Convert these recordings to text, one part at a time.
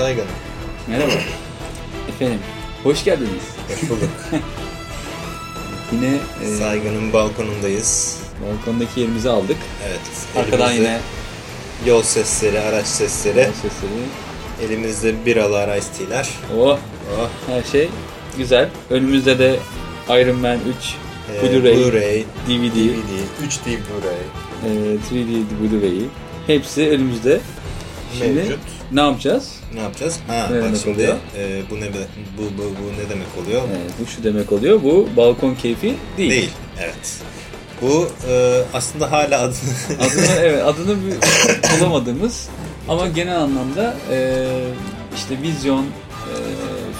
Saygan. Merhaba. Efendim, hoş geldiniz. Hoş bulduk. Yine e, Saygan'ın balkonundayız. balkondaki yerimizi aldık. Evet. Arkadan yine Yol sesleri, araç sesleri. sesleri. Elimizde biralar, ice tea'ler. Oh, Oh. her şey güzel. Önümüzde de Iron Man 3 Ee, Blu-ray, Blu-ray, DVD, DVD, 3D Blu-ray e, 3D Blu-ray'i hepsi önümüzde. Şimdi mevcut. ne yapacağız? Ne yapacağız? Ha, Ne demek şimdi oluyor? e, bu ne bu, bu bu ne demek oluyor? Evet, bu şu demek oluyor. Bu balkon keyfi değil. Değil. Evet. Bu e, aslında hala adı Adını evet adını bulamadığımız ama genel anlamda e, işte vizyon e,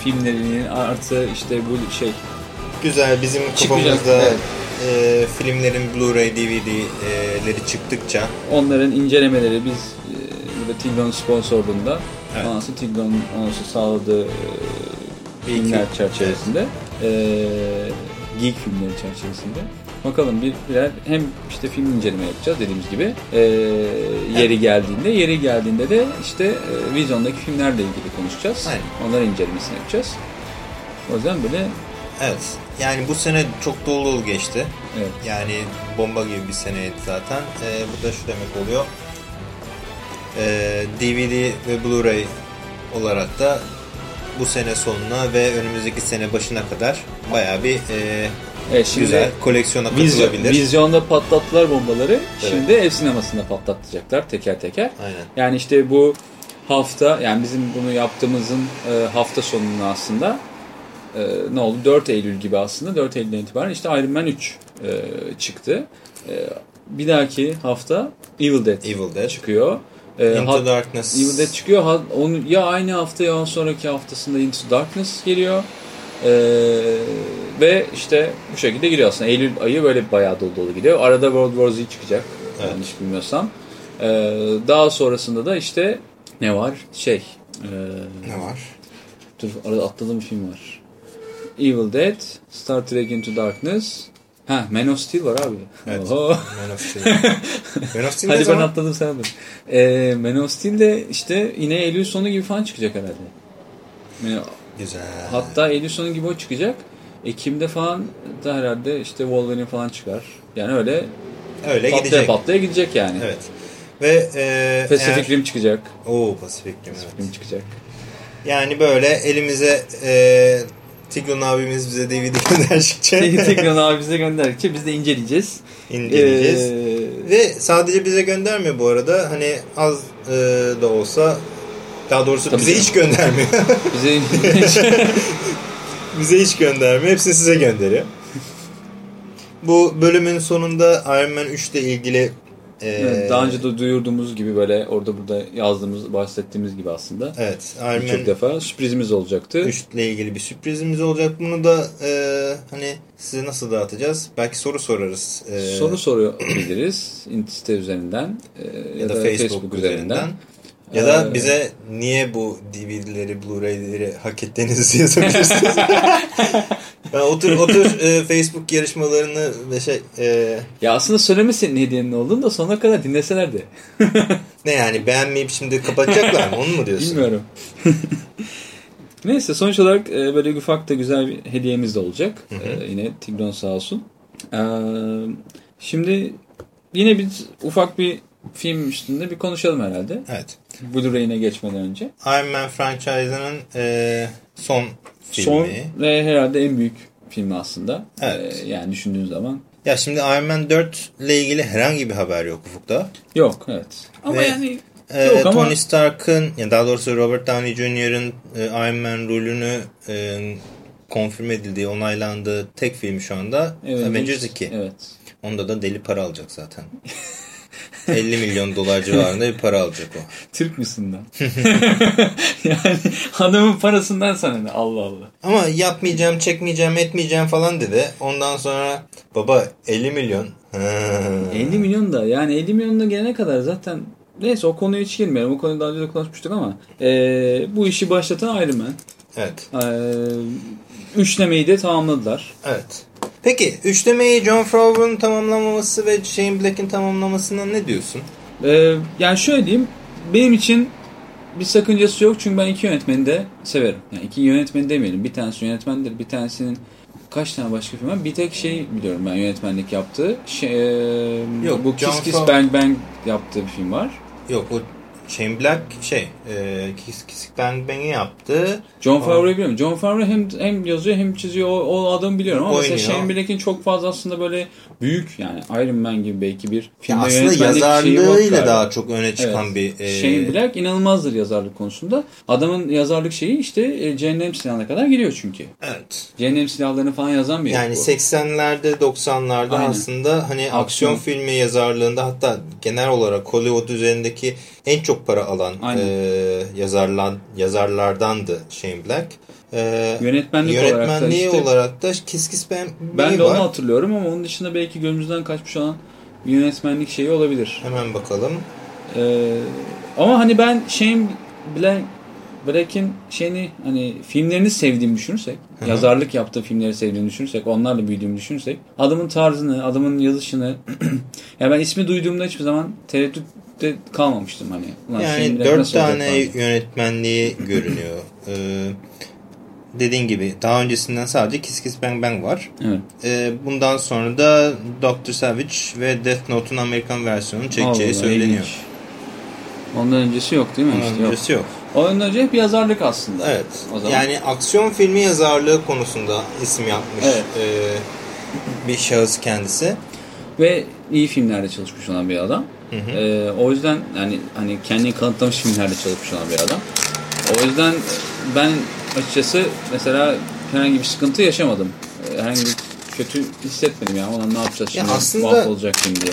filmlerinin artı işte bu şey güzel bizim Çıkacak, kafamızda evet. e, filmlerin Blu-ray, DVD'leri çıktıkça onların incelemeleri biz e, burada Tigron sponsorluğunda Evet. Tigron ondan sonra sağladığı e, filmler çerçevesinde e, geek filmleri çerçevesinde bakalım bir birer hem işte film inceleme yapacağız dediğimiz gibi e, yeri geldiğinde yeri geldiğinde de işte e, vizyondaki filmlerle ilgili konuşacağız. Aynen. Onların incelemesini yapacağız. O yüzden böyle evet yani bu sene çok dolu dolu geçti. evet. Yani bomba gibi bir seneydi zaten. E, bu da şu demek oluyor. E, DVD ve Blu-ray olarak da bu sene sonuna ve önümüzdeki sene başına kadar bayağı bir e, Evet, şimdi güzel koleksiyona Vizyon, katılabilir. vizyonda patlattılar bombaları. Şimdi ev sinemasında patlatacaklar teker teker. Aynen. Yani işte bu hafta yani bizim bunu yaptığımızın e, hafta sonunu aslında e, ne oldu? 4 Eylül gibi aslında 4 Eylül'den itibaren işte Iron Man 3 e, çıktı. E, bir dahaki hafta Evil Dead Evil Dead. çıkıyor. E, Into hat- Darkness. Evil Dead çıkıyor. Ha- Onu, ya aynı hafta ya sonraki haftasında Into Darkness geliyor. Ee, ve işte bu şekilde giriyor aslında. Eylül ayı böyle bayağı dolu dolu gidiyor. Arada World War Z çıkacak. Evet. Yanlış bilmiyorsam. Ee, daha sonrasında da işte ne var? Şey. e, Ne var? dur arada atladığım bir film var. Evil Dead, Star Trek Into Darkness. Ha Man of Steel var abi. Evet. Oho. Man of Steel. Man of Steel Hadi ben atladım sen de. Ee, Man of Steel de işte yine Eylül sonu gibi falan çıkacak herhalde. Yani Güzel. hatta Eylül sonu gibi o çıkacak. Ekim'de falan da herhalde işte Wolverine falan çıkar. Yani öyle Öyle patlaya gidecek. patlaya gidecek yani. Evet. Ve e, Pacific eğer... Rim çıkacak. Oo Pacific Rim evet. Rim çıkacak. Yani böyle elimize e, Tigran abimiz bize DVD gönderecekçe Tekrar abi bize gönderdikçe biz de inceleyeceğiz. inceleyeceğiz. Ee, Ve sadece bize göndermiyor bu arada. Hani az e, da olsa daha doğrusu Tabii bize canım. hiç göndermiyor. bize bize hiç göndermiyor. Hepsini size gönderiyor. Bu bölümün sonunda Iron Man 3 ile ilgili Evet, daha önce de duyurduğumuz gibi böyle orada burada yazdığımız, bahsettiğimiz gibi aslında. evet, Iron defa sürprizimiz olacaktı. 3 ile ilgili bir sürprizimiz olacak. Bunu da e, hani size nasıl dağıtacağız? Belki soru sorarız. E, Soru sorabiliriz site üzerinden e, ya da Facebook, üzerinden. Ya da Ee, bize niye bu DVD'leri, Blu-ray'leri hak ettiğinizi yazabilirsiniz. ben otur otur e, Facebook yarışmalarını ve şey e, Ya aslında söyleme senin hediyenin olduğunu da sonuna kadar dinleselerdi. ne yani beğenmeyip şimdi kapatacaklar mı? Onu mu diyorsun? Bilmiyorum. Neyse sonuç olarak e, böyle ufak da güzel bir hediyemiz de olacak. E, yine Tigron sağ olsun. E, şimdi yine biz ufak bir film üstünde bir konuşalım herhalde. Evet. Blu-ray'ine geçmeden önce. Iron Man franchise'ının e, son filmi. Son ve herhalde en büyük filmi aslında. Evet. E, yani düşündüğün zaman. Ya şimdi Iron Man 4 ile ilgili herhangi bir haber yok ufukta. Yok evet. Ama Ve- yani Ee, Yok ama- Tony Stark'ın ya daha doğrusu Robert Downey Jr.'ın e, Iron Man rolünü e, konfirm edildiği, onaylandığı tek film şu anda Avengers 2. Evet. Onda da deli para alacak zaten. 50 milyon dolar civarında bir para alacak o. Türk müsün lan? yani adamın parasından sana ne? Allah Allah. Ama yapmayacağım, çekmeyeceğim, etmeyeceğim falan dedi. Ondan sonra baba 50 milyon. Ha. 50 milyon da yani 50 milyonla gelene kadar zaten neyse o konuya hiç girmeyelim. O konuyu daha önce de konuşmuştuk ama e, bu işi başlatan Iron Man. Evet. E, üçlemeyi de tamamladılar. Evet. Peki üçlemeyi John Favreau'nun tamamlamaması ve Shane Black'in tamamlamasına ne diyorsun? E, yani şöyle diyeyim benim için bir sakıncası yok çünkü ben iki yönetmeni de severim. Yani iki yönetmeni demeyelim. Bir tanesi yönetmendir, bir tanesinin kaç tane başka film var? Bir tek şey biliyorum ben yönetmenlik yaptığı. Şey, e, Yok, bu John Kiss Kiss Bang Bang yaptığı bir film var. Yok o Shane Black şey e, Kiss Kiss Bang Bang'i yaptı. John Favreau'yu biliyorum. John Favreau hem hem yazıyor hem çiziyor. O, o adamı biliyorum ama Oynuyor. mesela Shane Black'in çok fazla aslında böyle büyük yani Iron Man gibi belki bir filmde aslında yazarlığıyla daha çok öne çıkan Evet. bir e, Shane Black inanılmazdır yazarlık konusunda. Adamın yazarlık şeyi işte e, Cehennem Silahı'na kadar gidiyor çünkü. Evet. Cehennem Silahlarını falan yazan bir Yani herif bu. 80'lerde 90'larda Aynen. aslında hani aksiyon, Aksiyon. filmi yazarlığında hatta genel olarak Hollywood üzerindeki en çok para alan Aynen. e, yazarlar yazarlardandı Shane Black. E, Yönetmenlik olarak da yönetmenliği işte- olarak da Kiss Kiss Bang Ben de var. onu hatırlıyorum ama onun dışında belki gözümüzden kaçmış olan bir yönetmenlik şeyi olabilir. Hemen bakalım. Ee, ama hani ben Shane Black, Black'in şeyini hani filmlerini sevdiğimi düşünürsek, yazarlık yaptığı filmleri sevdiğimi düşünürsek, onlarla büyüdüğümü düşünürsek, adamın tarzını, adamın yazışını ya ben ismi duyduğumda hiçbir zaman tereddütte kalmamıştım hani. Ulan Yani dört tane yönetmenliği görünüyor. Ee, dediğin gibi daha öncesinden sadece Kiss Kiss Bang Bang var. Evet. Ee, bundan sonra da Dr. Savage ve Death Note'un Amerikan versiyonunu çekeceği Allah, söyleniyor. ilginç. Ondan öncesi yok değil mi? Ondan işte yok. öncesi yok. Ondan önce hep yazarlık aslında. Evet. O zaman. Yani aksiyon filmi yazarlığı konusunda isim yapmış Evet. e, bir şahıs kendisi. Ve iyi filmlerde çalışmış olan bir adam. Ee, o yüzden yani hani kendini kanıtlamış filmlerde çalışmış olan bir adam. O yüzden ben açıkçası mesela herhangi bir sıkıntı yaşamadım. Ee, Herhangi bir kötü hissetmedim ya. Ona ne yapacağız Ya şimdi? aslında- Mahvolacak şimdi diye.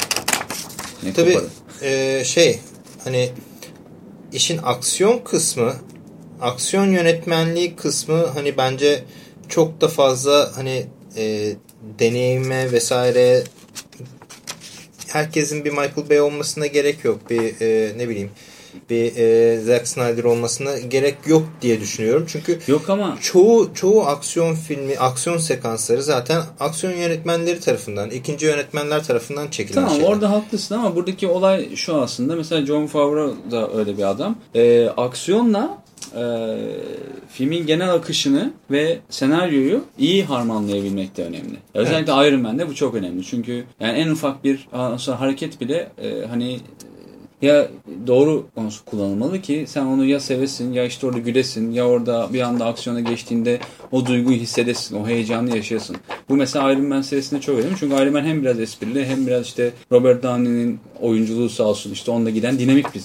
Ne Tabii e, şey hani işin aksiyon kısmı aksiyon yönetmenliği kısmı hani bence çok da fazla hani e, deneyime vesaire herkesin bir Michael Bay olmasına gerek yok. Bir e, ne bileyim bir e, Zack Snyder olmasına gerek yok diye düşünüyorum. Çünkü Yok ama çoğu çoğu aksiyon filmi, aksiyon sekansları zaten aksiyon yönetmenleri tarafından, ikinci yönetmenler tarafından çekilen Tamam şeyler. orada haklısın ama buradaki olay şu aslında. Mesela John Favreau da öyle bir adam. Ee, aksiyonla e, filmin genel akışını ve senaryoyu iyi harmanlayabilmek de önemli. Özellikle Iron Man'de bu çok önemli. Çünkü yani en ufak bir sonra hareket bile e, hani ya doğru kullanılmalı ki sen onu ya sevesin ya işte orada gülesin ya orada bir anda aksiyona geçtiğinde o duyguyu hissedesin, o heyecanı yaşayasın. Bu mesela Iron Man serisinde çok önemli çünkü Iron Man hem biraz esprili hem biraz işte Robert Downey'nin oyunculuğu sağ olsun işte onda giden dinamik bir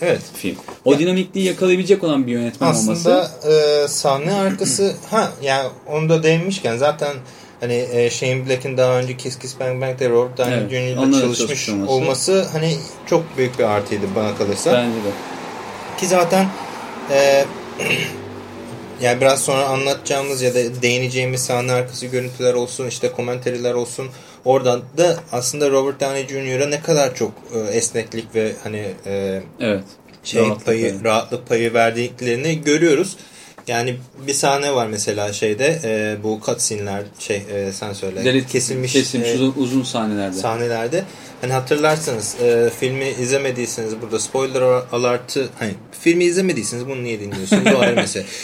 Evet. film. O dinamikliği yakalayabilecek olan bir yönetmen olması. Aslında e, sahne arkası ha yani onu da değinmişken zaten hani e, Shane Black'in daha önce Kiss Kiss Bang Bang'de Robert Downey Evet, Jr. ile onunla da çalışmış çalışmış olması. olması hani çok büyük bir artıydı bana kalırsa. Bence de. Ki zaten e, yani biraz sonra anlatacağımız ya da değineceğimiz sahne arkası görüntüler olsun işte komenteriler olsun oradan da aslında Robert Downey Jr.'a ne kadar çok e, esneklik ve hani e, Evet. şey Rahatlık payı, yani. rahatlık payı verdiklerini görüyoruz. Yani bir sahne var mesela şeyde e, bu cutscene'ler şey e, sen söyle Delit, kesilmiş, kesilmiş e, uzun, uzun sahnelerde. sahnelerde hani hatırlarsanız e, filmi izlemediyseniz burada spoiler alertı hani filmi izlemediyseniz bunu niye dinliyorsunuz o ayrı mesele.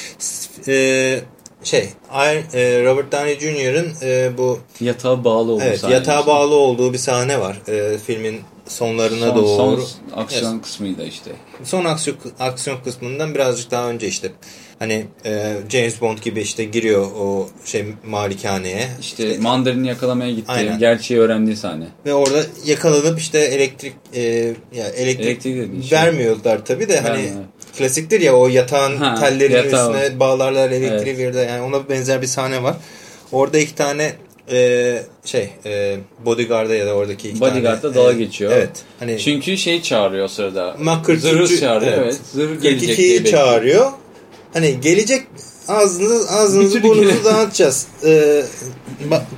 E, şey e, Robert Downey Jr.'ın e, bu Yatağa bağlı olduğu evet yatağa bağlı olduğu bir sahne var e, filmin sonlarına son, doğru. Son aksiyon kısmıydı işte. son aksiyon, aksiyon kısmından birazcık daha önce işte hani e, James Bond gibi işte giriyor o şey malikaneye İşte mandarini yakalamaya gitti. Aynen. Gerçeği öğrendiği sahne. ve orada yakalanıp işte elektrik e, ya elektrik, Elektrik şey. vermiyorlar tabi de hani Vermiyor. klasiktir ya o yatağın Ha, tellerinin yatağı üstüne bağlarlar elektriği Evet. verir yani ona benzer bir sahne var. Orada iki tane e, şey e, bodyguard'a ya da oradaki iki Bodyguard'da tane, dalga e, geçiyor. Evet. Hani Çünkü şey çağırıyor o sırada. Mak 43'ü Zırhı çağırıyor evet. evet. Zırh gelecek diye 42'yi bekliyor. çağırıyor. Hani gelecek ağzınızı, ağzınızı Bir burnunuzu dağıtacağız. Ee,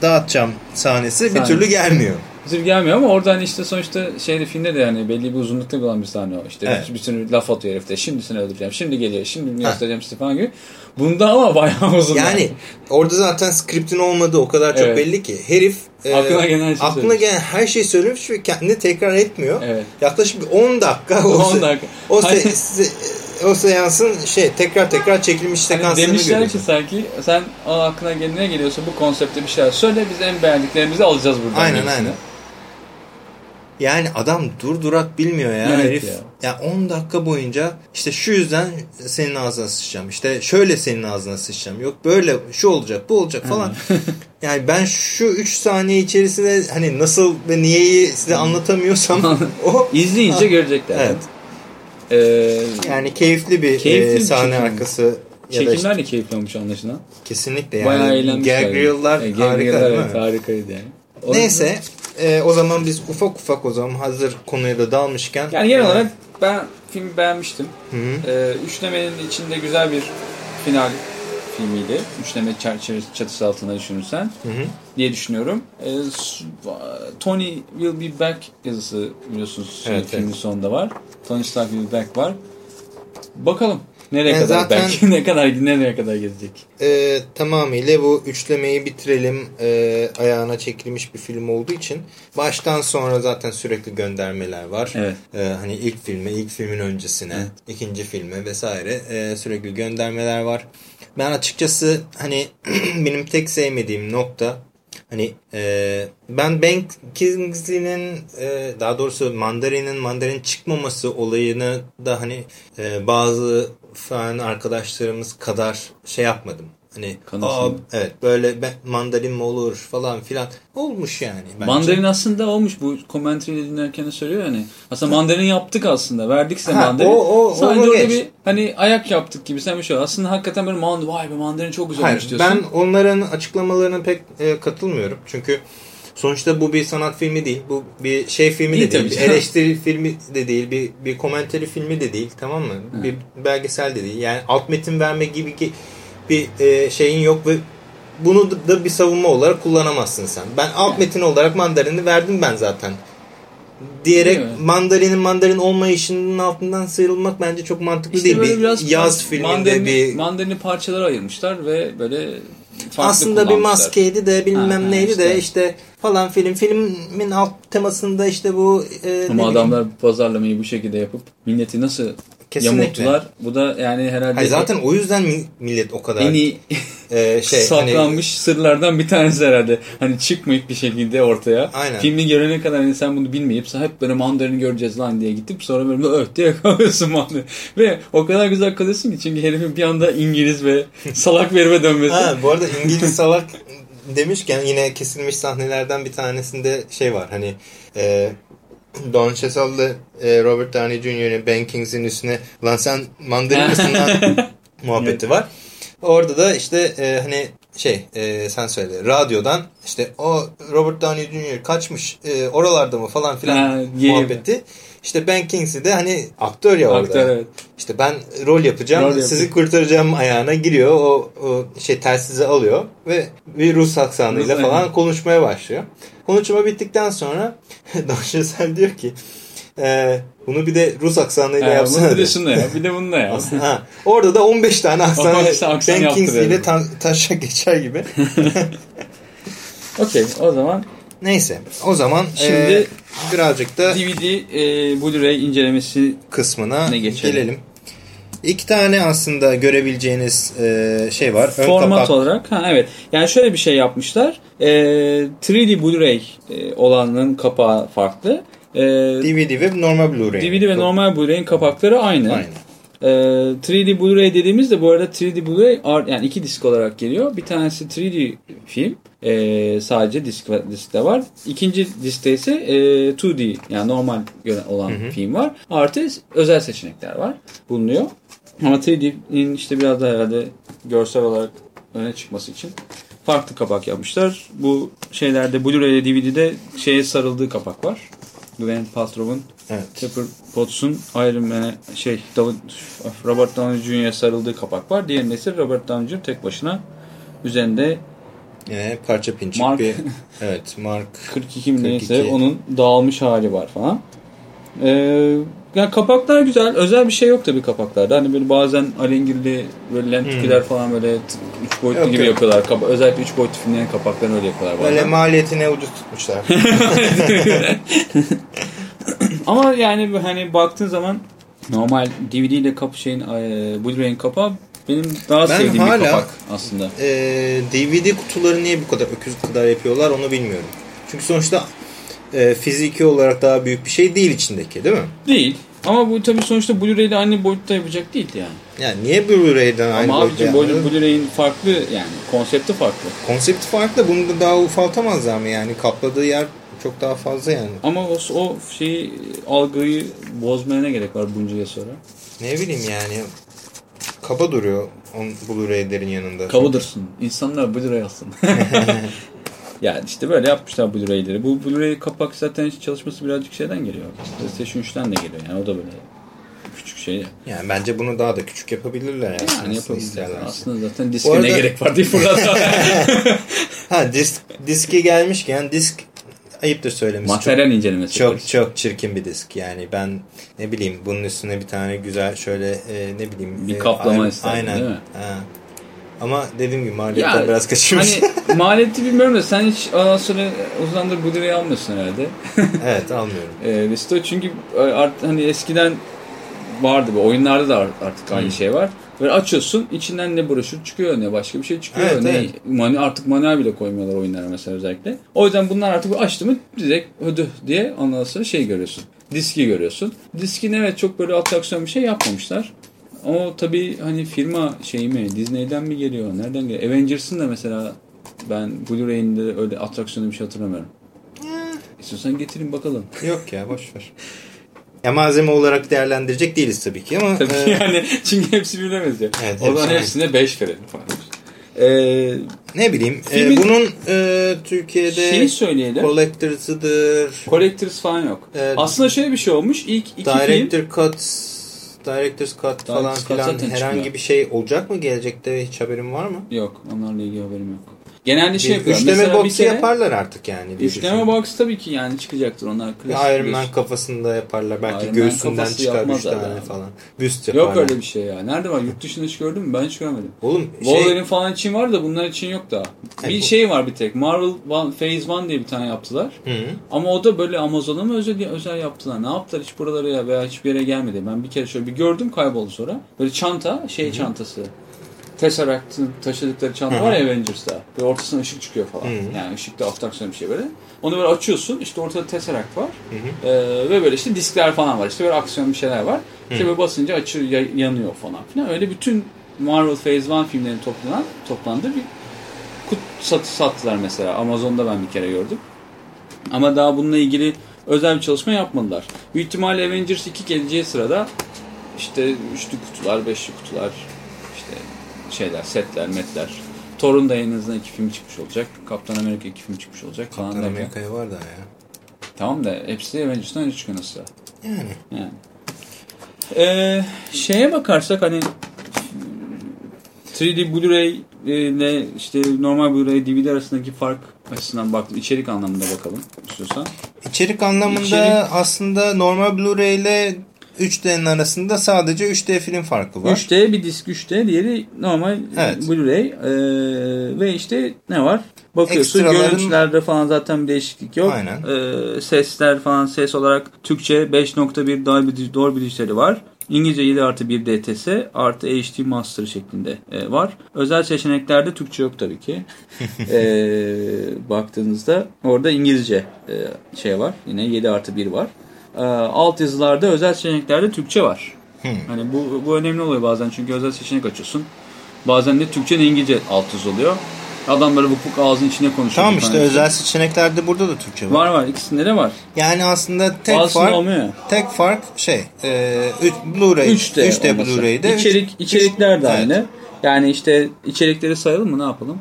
dağıtacağım sahnesi bir Sahne. türlü gelmiyor. Zırh gelmiyor ama oradan işte sonuçta şeyde filmde de yani belli bir uzunlukta olan bir sahne o. İşte Evet. bir sürü laf atıyor herifte. Şimdi seni öldüreceğim. Şimdi geliyor. Şimdi göstereceğim size falan gibi. Bunda ama bayağı uzun. Yani orada zaten skriptin olmadığı o kadar çok Evet. belli ki. Herif e, Aklına gelen her şeyi aklına söylemiş. gelen her şeyi söylemiş ve kendini tekrar etmiyor. Evet. Yaklaşık bir 10 dakika o, 10 se- dakika. o se- Hani- se- o seansın şey tekrar tekrar çekilmiş Hani sekanslarını demişler görüyorsun. ki sanki sen o aklına gel- ne geliyorsa bu konsepte bir şeyler söyle biz en beğendiklerimizi alacağız buradan. Aynen aynen. Yani adam durdurak bilmiyor ya Evet herif. ya. Ya. 10 dakika boyunca işte şu yüzden senin ağzına sıçacağım. İşte şöyle senin ağzına sıçacağım. Yok böyle şu olacak bu olacak falan. yani ben şu 3 saniye içerisinde hani nasıl ve niyeyi size anlatamıyorsam o İzleyince görecekler. Evet. Ee, yani keyifli bir Keyifli e, bir sahne çekim. arkası çekimler işte, de keyifli olmuş anlaşılan. kesinlikle yani Bayağı eğlenmişler. gag reel'lar Yani. harika değil mi? evet, harikaydı yani. O Neyse e, o zaman biz ufak ufak o zaman hazır konuya da dalmışken Yani genel e, olarak ben filmi beğenmiştim. Hı hı. Ee, üçlemenin içinde güzel bir final filmiydi. Üçleme çerçevesi çatısı altında düşünürsen Hı hı. diye düşünüyorum. S- Tony will be back yazısı biliyorsunuz Evet, filmin evet. sonunda var. Tony Stark will be back var. Bakalım nereye Yani kadar zaten- belki ne kadar nereye kadar gezecek. e, tamamıyla bu üçlemeyi bitirelim e, ayağına çekilmiş bir film olduğu için baştan sonra zaten sürekli göndermeler var. Evet. E, hani ilk filme, ilk filmin öncesine, Evet. ikinci filme vesaire e, sürekli göndermeler var. Ben açıkçası hani benim tek sevmediğim nokta hani e, ben Ben Kingsley'nin e, daha doğrusu Mandarin'in Mandarin çıkmaması olayını da hani e, bazı fan arkadaşlarımız kadar şey yapmadım. Hani Kanısın. Aa, evet böyle ben, mandarin mi olur falan filan olmuş yani. Bence. Mandarin aslında olmuş bu commentary dinlerken söylüyor yani. Aslında mandarin yaptık aslında. Verdik size Ha, mandarin. o- o- Sadece orada geç. bir hani ayak yaptık gibi sen bir şey. Aslında hakikaten böyle mandarin vay be mandarin çok güzel Hayır, diyorsun. ben onların açıklamalarına pek e, katılmıyorum. Çünkü sonuçta bu bir sanat filmi değil. Bu bir şey filmi Değil de değil. Bir eleştiri filmi de değil. Bir, bir komenteri filmi de değil. Tamam mı? Bir belgesel de değil. Yani alt metin verme gibi ki bir e, şeyin yok ve bunu da- bir savunma olarak kullanamazsın sen. Ben alt metin olarak mandarini verdim ben zaten. Diyerek mandalinin mandarin olmayışının altından sıyrılmak bence çok mantıklı İşte değil. böyle Bir biraz yaz filminde mandarini, bir mandarini parçalara ayırmışlar ve böyle aslında bir maskeydi de bilmem Ha, neydi de işte. işte falan film. Filmin alt temasında işte bu e, Ama adamlar bu pazarlamayı bu şekilde yapıp milleti nasıl Kesinlikle. yamulttular. Bu da yani herhalde Hayır, zaten o yüzden mi- millet o kadar en iyi e, şey hani saklanmış sırlardan bir tanesi herhalde. Hani çıkmayıp bir şekilde ortaya. Aynen. Filmi görene kadar hani sen bunu bilmeyip hep böyle mandarini göreceğiz lan diye gidip sonra böyle öh diye kalıyorsun mandarini. Ve o kadar güzel kalıyorsun ki çünkü herifin bir anda İngiliz ve salak verime dönmesi. Ha, bu arada İngiliz salak demişken yine kesilmiş sahnelerden bir tanesinde şey var hani e, Don Cheadle'da e, Robert Downey Jr.'ın Ben Kingsley'in üstüne lan sen mandarin misin lan muhabbeti var. Orada da işte e, hani şey e, sen söyle radyodan işte o Robert Downey Jr. kaçmış e, oralarda mı falan filan Ha, muhabbeti. İşte Ben Kingsley de hani aktör ya orada. Aktör, evet. İşte ben rol yapacağım, Rol yapıyor. sizi kurtaracağım ayağına giriyor. O, o şey telsizi alıyor ve bir Rus aksanıyla Rus, falan aynen. konuşmaya başlıyor. Konuşma bittikten sonra Don Cheadle diyor ki e, bunu bir de Rus aksanıyla Ha, yapsana bunu bir de şunu yap, bir de bunu da yap. Ha, orada da 15 tane aksan, 15 tane aksan Ben Kingsley ile ta taşa geçer gibi. Okey o zaman Neyse o zaman Şimdi e, birazcık da DVD, e, Blu-ray incelemesi kısmına geçelim? gelelim. İki tane aslında görebileceğiniz e, şey var. Ön format kapak olarak. Ha evet. Yani şöyle bir şey yapmışlar. E, 3D Blu-ray e, olanın kapağı farklı. E, DVD ve normal Blu-ray. DVD ve normal Blu-ray'in kapakları aynı. Aynı. Ee, 3D Blu-ray dediğimizde bu arada 3D Blu-ray yani iki disk olarak geliyor. Bir tanesi 3D film ee, sadece disk diskte var. İkinci diskte ise ee, 2D yani normal olan film var. Artı özel seçenekler var bulunuyor. Ama 3D'nin işte biraz daha herhalde görsel olarak öne çıkması için farklı kapak yapmışlar. Bu şeylerde Blu-ray DVD'de şeye sarıldığı kapak var. Gwyneth Paltrow'un Evet. Pepper Potts'un Iron Man'e şey David- Robert Downey Jr.'ye sarıldığı kapak var. Diğerinde ise Robert Downey Jr. tek başına üzerinde Ee, parça pinçik Mark- bir evet Mark 42 mi neyse 42. onun dağılmış hali var falan. Ee, yani kapaklar güzel. Özel bir şey yok tabii kapaklarda. Hani böyle bazen alengirli böyle lentikiler falan böyle 3 boyutlu Hmm. Yok, gibi yok. yapıyorlar. Kapa- özellikle 3 boyutlu filmlerin kapaklarını öyle yapıyorlar bazen. böyle maliyetine ucuz tutmuşlar. Ama yani hani baktığın zaman Normal DVD ile kapı şeyin e, Blu-ray'in kapağı benim daha Ben sevdiğim hala- bir kapak aslında. Ee, DVD kutuları niye bu kadar öküz kadar yapıyorlar onu bilmiyorum. Çünkü sonuçta e, fiziki olarak daha büyük bir şey değil içindeki değil mi? Değil. Ama bu tabii sonuçta Blu-ray ile aynı boyutta yapacak değil yani. Yani niye Blu-ray'den aynı Ama boyutta abicim Blu- yapmadı? Blu-ray'in farklı yani konsepti farklı. Konsepti farklı. Bunu da daha ufaltamazlar mı yani? Kapladığı yer çok daha fazla yani. Ama o, o şeyi algıyı bozmaya ne gerek var bunca yıl sonra? Ne bileyim yani. Kaba duruyor on Blu-ray'lerin yanında. Kaba dursun. İnsanlar Blu-ray alsın. yani işte böyle yapmışlar Blu-ray'leri. Bu Blu-ray kapak zaten çalışması birazcık şeyden geliyor. PlayStation 3'ten de geliyor yani o da böyle küçük şey. Yani bence bunu daha da küçük yapabilirler yani. Yani yapabilirler. Aslında zaten diske arada- ne gerek var diye burada. Ha disk, diske gelmişken disk ayıptır söylemesi. Materyal incelemesi. Çok yaparız. çok çirkin bir disk yani ben ne bileyim bunun üstüne bir tane güzel şöyle e, ne bileyim Bir e, kaplama isterdim, aynen. değil mi? Ha. Ama dediğim gibi maliyetten biraz kaçırmış. Hani maliyeti bilmiyorum da sen hiç ondan sonra uzundur Blu-ray almıyorsun herhalde. evet almıyorum. E, Resto çünkü artık hani eskiden vardı bu oyunlarda da artık aynı şey var. Böyle açıyorsun içinden ne broşür çıkıyor ne başka bir şey çıkıyor Evet, ne evet. manu- artık manuel bile koymuyorlar oyunlara mesela özellikle. O yüzden bunlar artık açtı mı direkt ödü diye ondan sonra şey görüyorsun. Diski görüyorsun. Diskin evet çok böyle atraksiyon bir şey yapmamışlar. O tabii hani firma şey mi Disney'den mi geliyor nereden geliyor? Avengers'ın da mesela ben Blu-ray'inde öyle atraksiyonlu bir şey hatırlamıyorum. İstiyorsan getirin bakalım. Yok ya boş ver. Ya malzeme olarak değerlendirecek değiliz tabii ki ama Tabii e, yani çünkü hepsi birbirine benziyor. Evet, o zaman hepsi hepsine 5 verelim falan. Ee, ne bileyim e, Filmin- bunun e, Türkiye'de şeyi söyleyelim. collector'sıdır, Collectors falan yok. Evet. Aslında şöyle bir şey olmuş. İlk iki film director cut, director's cut falan Director's cut filan herhangi çıkmıyor. bir şey olacak mı gelecekte hiç haberin var mı? yok. Onlarla ilgili haberim yok. Genelde şey yapıyorlar. üçleme Mesela bir box'u kere yaparlar artık yani. üçleme düşünüyorum. box tabii ki yani çıkacaktır onlar. Klasik Iron Man kafasında yaparlar. Belki Iron göğsünden çıkar üç yapmazlar tane ya. falan. Büst yaparlar. Yok öyle bir şey ya. Nerede var? Yurt dışında hiç gördün mü? Ben hiç görmedim. Oğlum şey, Wolverine falan için var da bunlar için yok daha. Hayır, bir bu- şey var bir tek. Marvel One, Phase 1 diye bir tane yaptılar. Hı. Ama o da böyle Amazon'a mı özel, özel yaptılar? Ne yaptılar hiç buralara ya veya hiçbir yere gelmedi. Ben bir kere şöyle bir gördüm kayboldu sonra. Böyle çanta, şey çantası. Tesseract'ın taşıdıkları çanta Hı hı. var ya Avengers'ta. Ve ortasına ışık çıkıyor falan. Hı hı. Yani ışıkta atraksiyon bir şey böyle. Onu böyle açıyorsun. işte ortada Tesseract var. Hı hı. Ee, ve böyle işte diskler falan var. İşte böyle aksiyon bir şeyler var. İşte böyle basınca açıyor, ya- yanıyor falan filan. Öyle bütün Marvel Phase 1 filmlerinin toplanan, toplandığı bir kut satı sattılar mesela. Amazon'da ben bir kere gördüm. Ama daha bununla ilgili özel bir çalışma yapmadılar. Büyük ihtimalle Avengers 2 geleceği sırada işte üçlü kutular, beşli kutular, şeyler, setler, metler. Thor'un da en azından iki film çıkmış olacak. Kaptan Amerika iki film çıkmış olacak Kaptan. Amerika'ya var daha ya. Tamam da hepsi Avengers'tan önce çıkıyor nasıl? Yani. Yani. Ee, şeye bakarsak hani 3D Blu-ray ile işte normal Blu-ray DVD arasındaki fark açısından baktım. içerik anlamında bakalım istiyorsan. İçerik anlamında İçerik- aslında normal Blu-ray ile 3D'nin arasında sadece 3D film farkı var. 3D bir disk 3D diğeri normal Evet. Blu-ray Ee, ve işte ne var? Bakıyorsun Ekstraların- görüntülerde falan zaten bir değişiklik yok. Aynen. Ee, sesler falan ses olarak Türkçe 5.1 Dolby, Dolby Digital'i var. İngilizce 7 artı 1 DTS artı HD Master şeklinde e, var. Özel seçeneklerde Türkçe yok tabii ki. Ee, baktığınızda orada İngilizce e, şey var. Yine 7 artı 1 var. Ee, alt yazılarda özel seçeneklerde Türkçe var. Hani bu, bu önemli oluyor bazen çünkü özel seçenek açıyorsun. Bazen de Türkçe ne İngilizce alt yazı oluyor. Adam böyle bukuk ağzının içine konuşuyor. Tamam işte özel seçeneklerde burada da Türkçe var. Var var ikisinde de var. Yani aslında tek Bazısında fark olmuyor. tek fark şey e, üç- Blu-ray 3D, 3D olması. Blu-ray'de İçerik, içerikler de Evet. aynı. Yani işte içerikleri sayalım mı ne yapalım?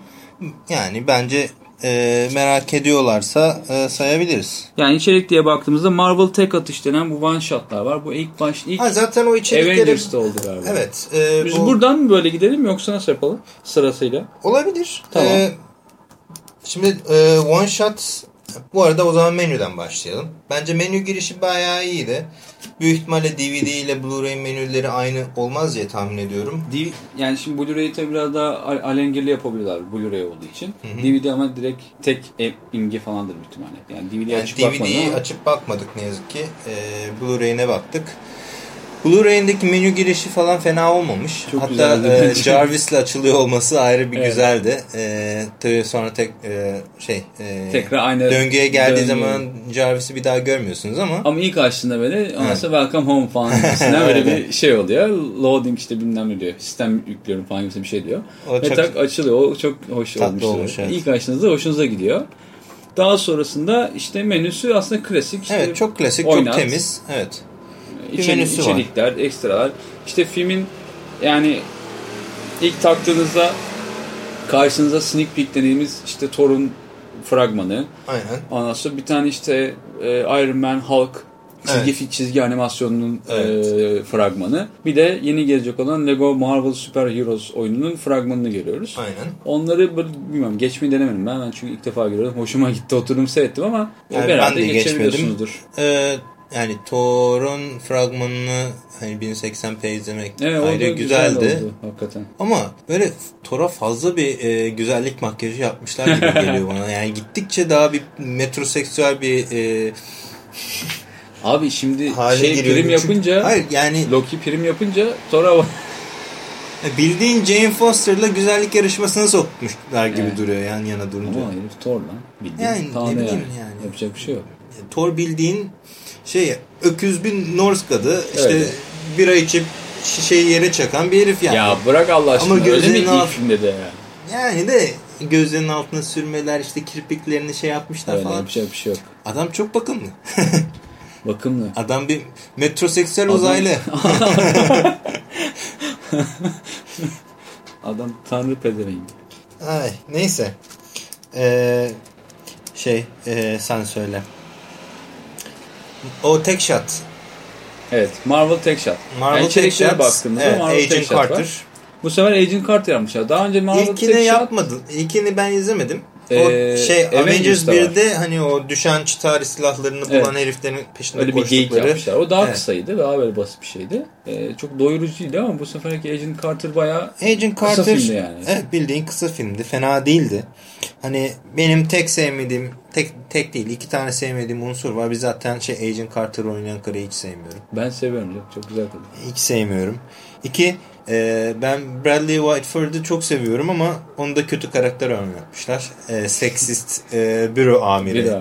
Yani bence e, merak ediyorlarsa e, sayabiliriz. Yani içerik diye baktığımızda Marvel tek atış denen bu one shotlar var. Bu ilk baş ilk Ha, zaten o içerikleri Avengers'ta oldu galiba. Evet. e, Biz bu- buradan mı böyle gidelim yoksa nasıl yapalım sırasıyla? Olabilir. Tamam. Ee, şimdi e, one shot bu arada o zaman menüden başlayalım. Bence menü girişi bayağı iyiydi. Büyük ihtimalle DVD ile Blu-ray menüleri aynı olmaz diye tahmin ediyorum. Yani şimdi Blu-ray'i tabii biraz daha al- alengirli yapabilirler Blu-ray olduğu için. DVD ama direkt tek imge falandır büyük ihtimalle. Yani DVD Yani açıp DVD'yi ama açıp bakmadık ne yazık ki. Ee, Blu-ray'ine baktık. Blu-ray'indeki menü girişi falan fena olmamış. Çok Hatta e. Jarvis'le açılıyor olması ayrı bir Evet. güzeldi. E, tabii sonra tek e, şey e, Tekrar aynı döngüye geldiği döngü. zaman Jarvis'i bir daha görmüyorsunuz ama Ama ilk açtığında böyle ondan Evet. sonra welcome home falan gibisinden böyle bir şey oluyor. Loading işte bilmem ne diyor. Sistem yüklüyorum falan gibi bir şey diyor. O Ve çok tak açılıyor. O çok hoş tatlı olmuş. olmuş, evet. İlk açtığınızda hoşunuza gidiyor. Daha sonrasında işte menüsü aslında klasik. İşte evet çok klasik, oynat, çok temiz. Evet. İçerik- menüsü var. içerikler, ekstralar. İşte filmin yani ilk taktığınızda karşınıza sneak peek dediğimiz işte Thor'un fragmanı. Aynen. Ondan sonra bir tane işte e, Iron Man, Hulk çizgi, Evet. çizgi animasyonunun Evet. e, fragmanı. Bir de yeni gelecek olan Lego Marvel Super Heroes oyununun fragmanını görüyoruz. Aynen. Onları böyle, bilmiyorum geçmeyi denemedim ben. Ben çünkü ilk defa görüyorum. Hoşuma gitti oturdum seyrettim ama Yani ben herhalde de geçmedim. geçebiliyorsunuzdur. Ee, yani Thor'un fragmanını hani 1080p izlemek Evet, ayrı güzel güzeldi. oldu hakikaten. Ama böyle Thor'a fazla bir e, güzellik makyajı yapmışlar gibi geliyor bana. Yani gittikçe daha bir metroseksüel bir e, Abi şimdi hale şey giriyor. prim Çünkü- yapınca hayır yani Loki prim yapınca Thor'a bak. bildiğin Jane Foster'la güzellik yarışmasına sokmuşlar gibi Evet. duruyor yan yana durunca. Ama herif Thor lan. Bildiğin Yani ne Tanrı yani. yani. Yapacak bir şey yok. Thor bildiğin şey öküz bir Norse kadı işte Öyle. bira içip şişeyi yere çakan bir herif yani. Ya bırak Allah aşkına. Ama Öyle mi alt- filmde de ya? Yani de gözlerinin altına sürmeler işte kirpiklerini şey yapmışlar Öyle falan. yapacak bir şey yok. Adam çok bakımlı. Bakımlı. Adam bir metroseksüel Adam- uzaylı. Adam tanrı pezevengi. Ay, neyse. Ee, şey ee, sen söyle. O tek shot. Evet. Marvel tek shot. Marvel yani tek shot. baktığımızda Evet, Marvel tek Agent shot Carter. var. Bu sefer Agent Carter yapmışlar. Daha önce Marvel İlkini tek shot yapmadı. İlkini ben izlemedim. O Ee, şey Avengers Avengers'ta var. 1'de hani o düşen çitari silahlarını bulan Evet. heriflerin peşinde öyle bir geyik koştukları. yapmışlar. O daha Evet. kısaydı. Daha böyle basit bir şeydi. Ee, çok doyurucuydu ama bu seferki Agent Carter bayağı Agent Kısa Carter filmdi yani. evet bildiğin kısa filmdi. Fena değildi. Hani benim tek sevmediğim tek tek değil iki tane sevmediğim unsur var. Biz zaten şey Agent Carter oynayan karıyı hiç sevmiyorum. ben seviyorum. Çok, çok güzel tabii. Hiç sevmiyorum. İki e, ben Bradley Whitford'u çok seviyorum ama onu da kötü karakter oynatmışlar. E, seksist e, büro amiri.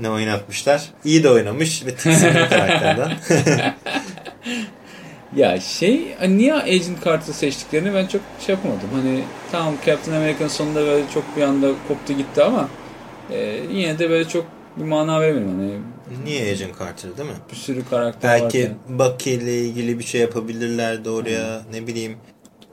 Ne oynatmışlar. İyi de oynamış ve tiksindim karakterden. Ya şey hani niye Agent Carter seçtiklerini ben çok şey yapamadım. Hani tamam Captain America'nın sonunda böyle çok bir anda koptu gitti ama e, yine de böyle çok bir mana vermiyorum. Hani Niye Agent Carter değil mi? bir sürü karakter Belki varken. Bucky ile ilgili bir şey yapabilirlerdi oraya. Ne bileyim.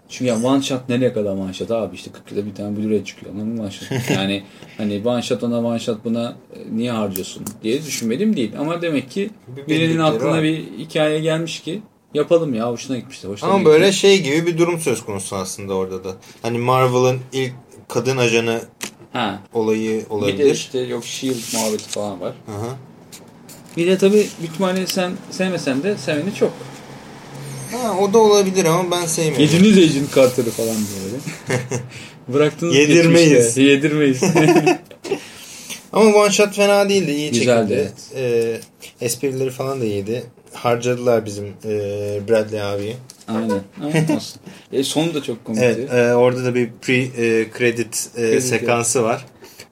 Çünkü ya one shot nereye kadar one shot abi işte 40 yılda bir tane Blu-ray çıkıyor. Lan one shot. Yani hani one shot ona one shot buna e, niye harcıyorsun diye düşünmedim değil. Ama demek ki Bir birinin aklına var. bir hikaye gelmiş ki yapalım ya hoşuna gitmişti. Hoşuna Ama gitti. böyle şey gibi bir durum söz konusu aslında orada da. Hani Marvel'ın ilk kadın ajanı Ha. olayı Bir de olabilir. işte yok Shield muhabbeti falan var. Aha. Bir de tabii büyük ihtimalle sen sevmesen de seveni çok. Ha, o da olabilir ama ben sevmiyorum. Yediniz Agent Carter'ı falan böyle. Bıraktınız Yedirmeyiz. geçmişte. Yedirmeyiz. Ama One Shot fena değildi. iyi Güzeldi, çekildi. evet. Ee, esprileri falan da iyiydi. Harcadılar bizim e, Bradley abiyi. Aynen. Ama olsun. E, sonu da çok komikti. Evet, e, orada da bir pre-credit Credit, sekansı var.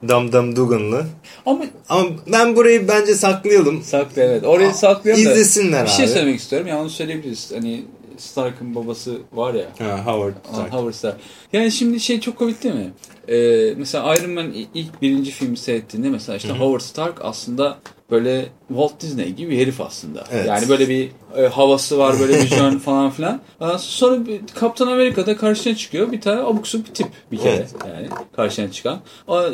Dum Dum Dugan'lı. Ama Ama ben burayı bence saklayalım. saklı evet. Orayı saklayalım da. İzlesinler Bir şey abi. söylemek istiyorum. Ya onu söyleyebiliriz. Hani Stark'ın babası var ya. Ha, Howard Stark. Howard Stark. Yani şimdi şey çok komik değil mi? Ee, mesela Iron Man ilk birinci filmi seyrettiğinde mesela işte Howard Stark aslında böyle Walt Disney gibi bir herif aslında. Evet. Yani böyle bir e, havası var böyle bir jön falan filan. Sonra bir Kaptan Amerika'da karşına çıkıyor bir tane abuk subuk bir tip bir kere Evet. yani karşına çıkan.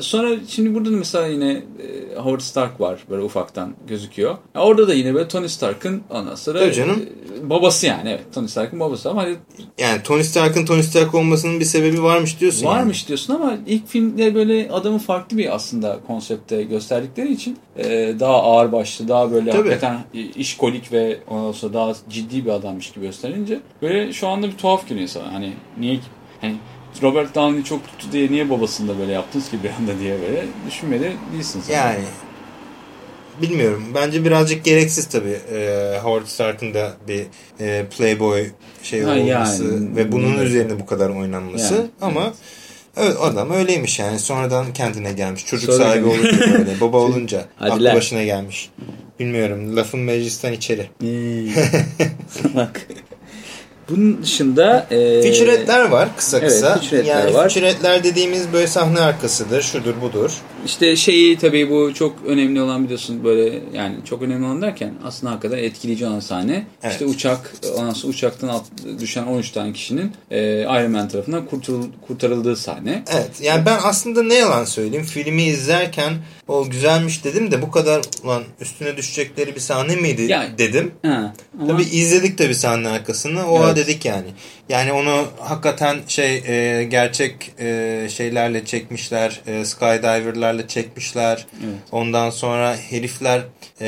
Sonra şimdi burada da mesela yine e, Howard Stark var böyle ufaktan gözüküyor. Orada da yine böyle Tony Stark'ın ondan sonra canım. e, babası yani evet Tony Stark'ın babası ama hani Yani Tony Stark'ın Tony Stark olmasının bir sebebi varmış diyorsun. yani. Varmış diyorsun ama ilk filmde böyle adamı farklı bir aslında konsepte gösterdikleri için e, daha ağır başlı, daha böyle Tabii. hakikaten işkolik ve ondan sonra daha ciddi bir adammış gibi gösterince böyle şu anda bir tuhaf geliyor sana. Hani niye hani Robert Downey çok tuttu diye niye babasını da böyle yaptınız ki bir anda diye böyle düşünmeli değilsin sen. Yani bilmiyorum. Bence birazcık gereksiz tabii. E, Howard Stark'ın da bir e, playboy şey Ha, olması yani. ve bunun üzerine bu kadar oynanması. Yani, Ama evet, adam öyleymiş yani. Sonradan kendine gelmiş. Çocuk Sonra- sahibi olunca böyle. Baba olunca. Aklı başına gelmiş. Bilmiyorum. Lafın meclisten içeri. Bak. Bunun dışında e, Featuretler var kısa evet, kısa. featuretler yani var. featuretler dediğimiz böyle sahne arkasıdır, şudur budur. işte şeyi tabii bu çok önemli olan biliyorsun böyle yani çok önemli olan derken aslında hakikaten etkileyici olan sahne. Evet. İşte uçak ondan sonra uçaktan alt, düşen 13 tane kişinin e, Iron Man tarafından kurtarıldığı sahne. Evet yani ben aslında ne yalan söyleyeyim filmi izlerken o güzelmiş dedim de bu kadar ulan üstüne düşecekleri bir sahne miydi Yani- dedim. Ha, ama Tabii izledik de bir sahne arkasını. Oha Evet. dedik yani. Yani onu hakikaten şey e, gerçek e, şeylerle çekmişler. E, skydiver'larla çekmişler. Evet. Ondan sonra herifler e,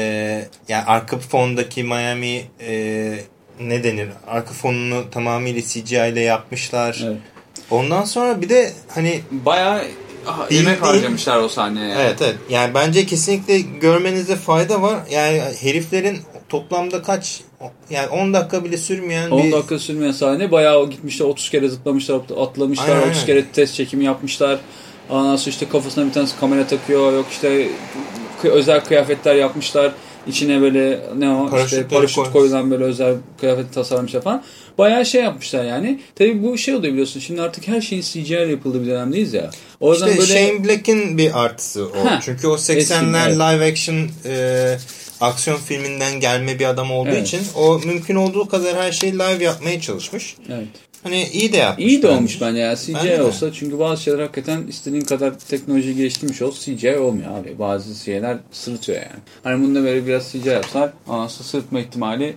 yani arka fondaki Miami e, ne denir? Arka fonunu tamamıyla CGI ile yapmışlar. Evet. Ondan sonra bir de hani bayağı aha, Bildiğin- emek harcamışlar o sahneye. yani. Evet evet. Yani bence kesinlikle görmenizde fayda var. Yani heriflerin toplamda kaç yani 10 dakika bile sürmeyen 10 bir dakika sürmeyen sahne bayağı gitmişler 30 kere zıplamışlar atlamışlar Aynen, 30 aynen. kere test çekimi yapmışlar. Ondan sonra işte kafasına bir tanesi kamera takıyor yok işte özel kıyafetler yapmışlar. İçine böyle ne o işte Paraşütleri paraşüt koyulan böyle özel kıyafet tasarlamışlar falan. Bayağı şey yapmışlar yani. Tabii bu şey oluyor biliyorsun. Şimdi artık her şeyin CGI yapıldığı bir dönemdeyiz ya. O yüzden İşte böyle Shane Black'in bir artısı o. Ha. Çünkü o 80'ler Eski, live action e, aksiyon filminden gelme bir adam olduğu Evet. için o mümkün olduğu kadar her şeyi live yapmaya çalışmış. evet. Hani iyi de yapmış. İyi de bence. olmuş bence ya CGI Bence de. olsa çünkü bazı şeyler hakikaten istediğin kadar teknoloji geliştirmiş ol CGI olmuyor abi. Bazı şeyler sırıtıyor yani. Hani bunda böyle biraz CGI yapsalar anasını sırıtma ihtimali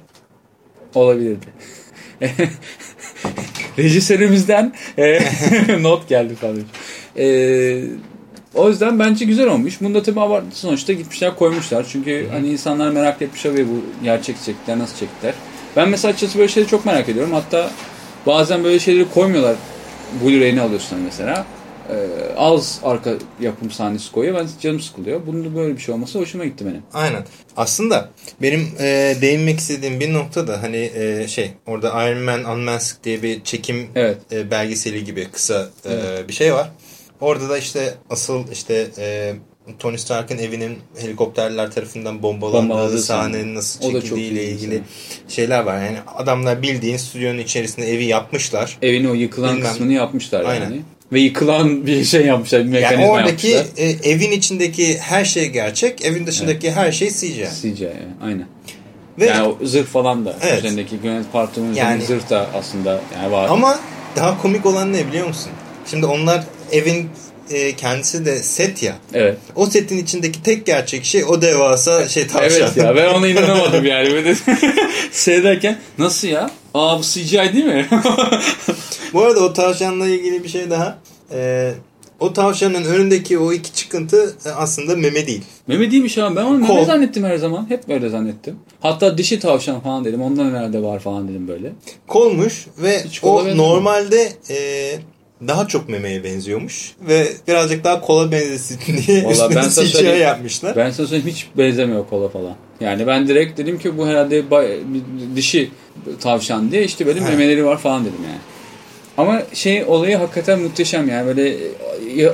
olabilirdi. Rejisörümüzden e, not geldi falan. E, o yüzden bence güzel olmuş. Bunda tabii abartı sonuçta gitmişler koymuşlar. Çünkü hani insanlar merak etmişler ve bu gerçek çektiler nasıl çektiler. Ben mesela açıkçası böyle şeyleri çok merak ediyorum. Hatta bazen böyle şeyleri koymuyorlar. Blu-ray'ini alıyorsun mesela. Ee, az arka yapım sahnesi koyuyor. Ben canım sıkılıyor. Bunda böyle bir şey olması hoşuma gitti benim. Aynen. Aslında benim e, değinmek istediğim bir nokta da hani e, şey orada Iron Man Unmasked diye bir çekim Evet. e, belgeseli gibi kısa e, bir şey var. Orada da işte asıl işte e, Tony Stark'ın evinin helikopterler tarafından bombalandığı sahnenin sahne. nasıl çekildiğiyle ilgili sahne. şeyler var. Yani adamlar bildiğin stüdyonun içerisinde evi yapmışlar. Evin o yıkılan Bilmem. kısmını yapmışlar Aynen. yani. Ve yıkılan bir şey yapmışlar. Bir Yani mekanizma oradaki yapmışlar. e, evin içindeki her şey gerçek, evin dışındaki her şey CGI. CGI yani. Aynen. Ve yani zırh falan da. Evet. Üzerindeki Gwyneth Paltrow'un Yani- zırh da aslında yani var. Ama daha komik olan ne biliyor musun? Şimdi onlar evin e, kendisi de set ya. Evet. O setin içindeki tek gerçek şey o devasa şey tavşan. Evet ya ben ona inanamadım yani. Böyle seyrederken nasıl ya? Aa bu CGI değil mi? Bu arada o tavşanla ilgili bir şey daha. E, o tavşanın önündeki o iki çıkıntı aslında meme değil. meme değilmiş abi. Ben onu meme Kol. zannettim her zaman. Hep böyle zannettim. Hatta dişi tavşan falan dedim. Ondan herhalde var falan dedim böyle. Kolmuş ve Hiç o normalde e, daha çok memeye benziyormuş. Ve birazcık daha kola benzesin diye Vallahi üstüne ben CGI yapmışlar. Ben sana söyleyeyim hiç benzemiyor kola falan. Yani ben direkt dedim ki bu herhalde dişi tavşan diye işte He. memeleri var falan dedim yani. Ama şey olayı hakikaten muhteşem yani böyle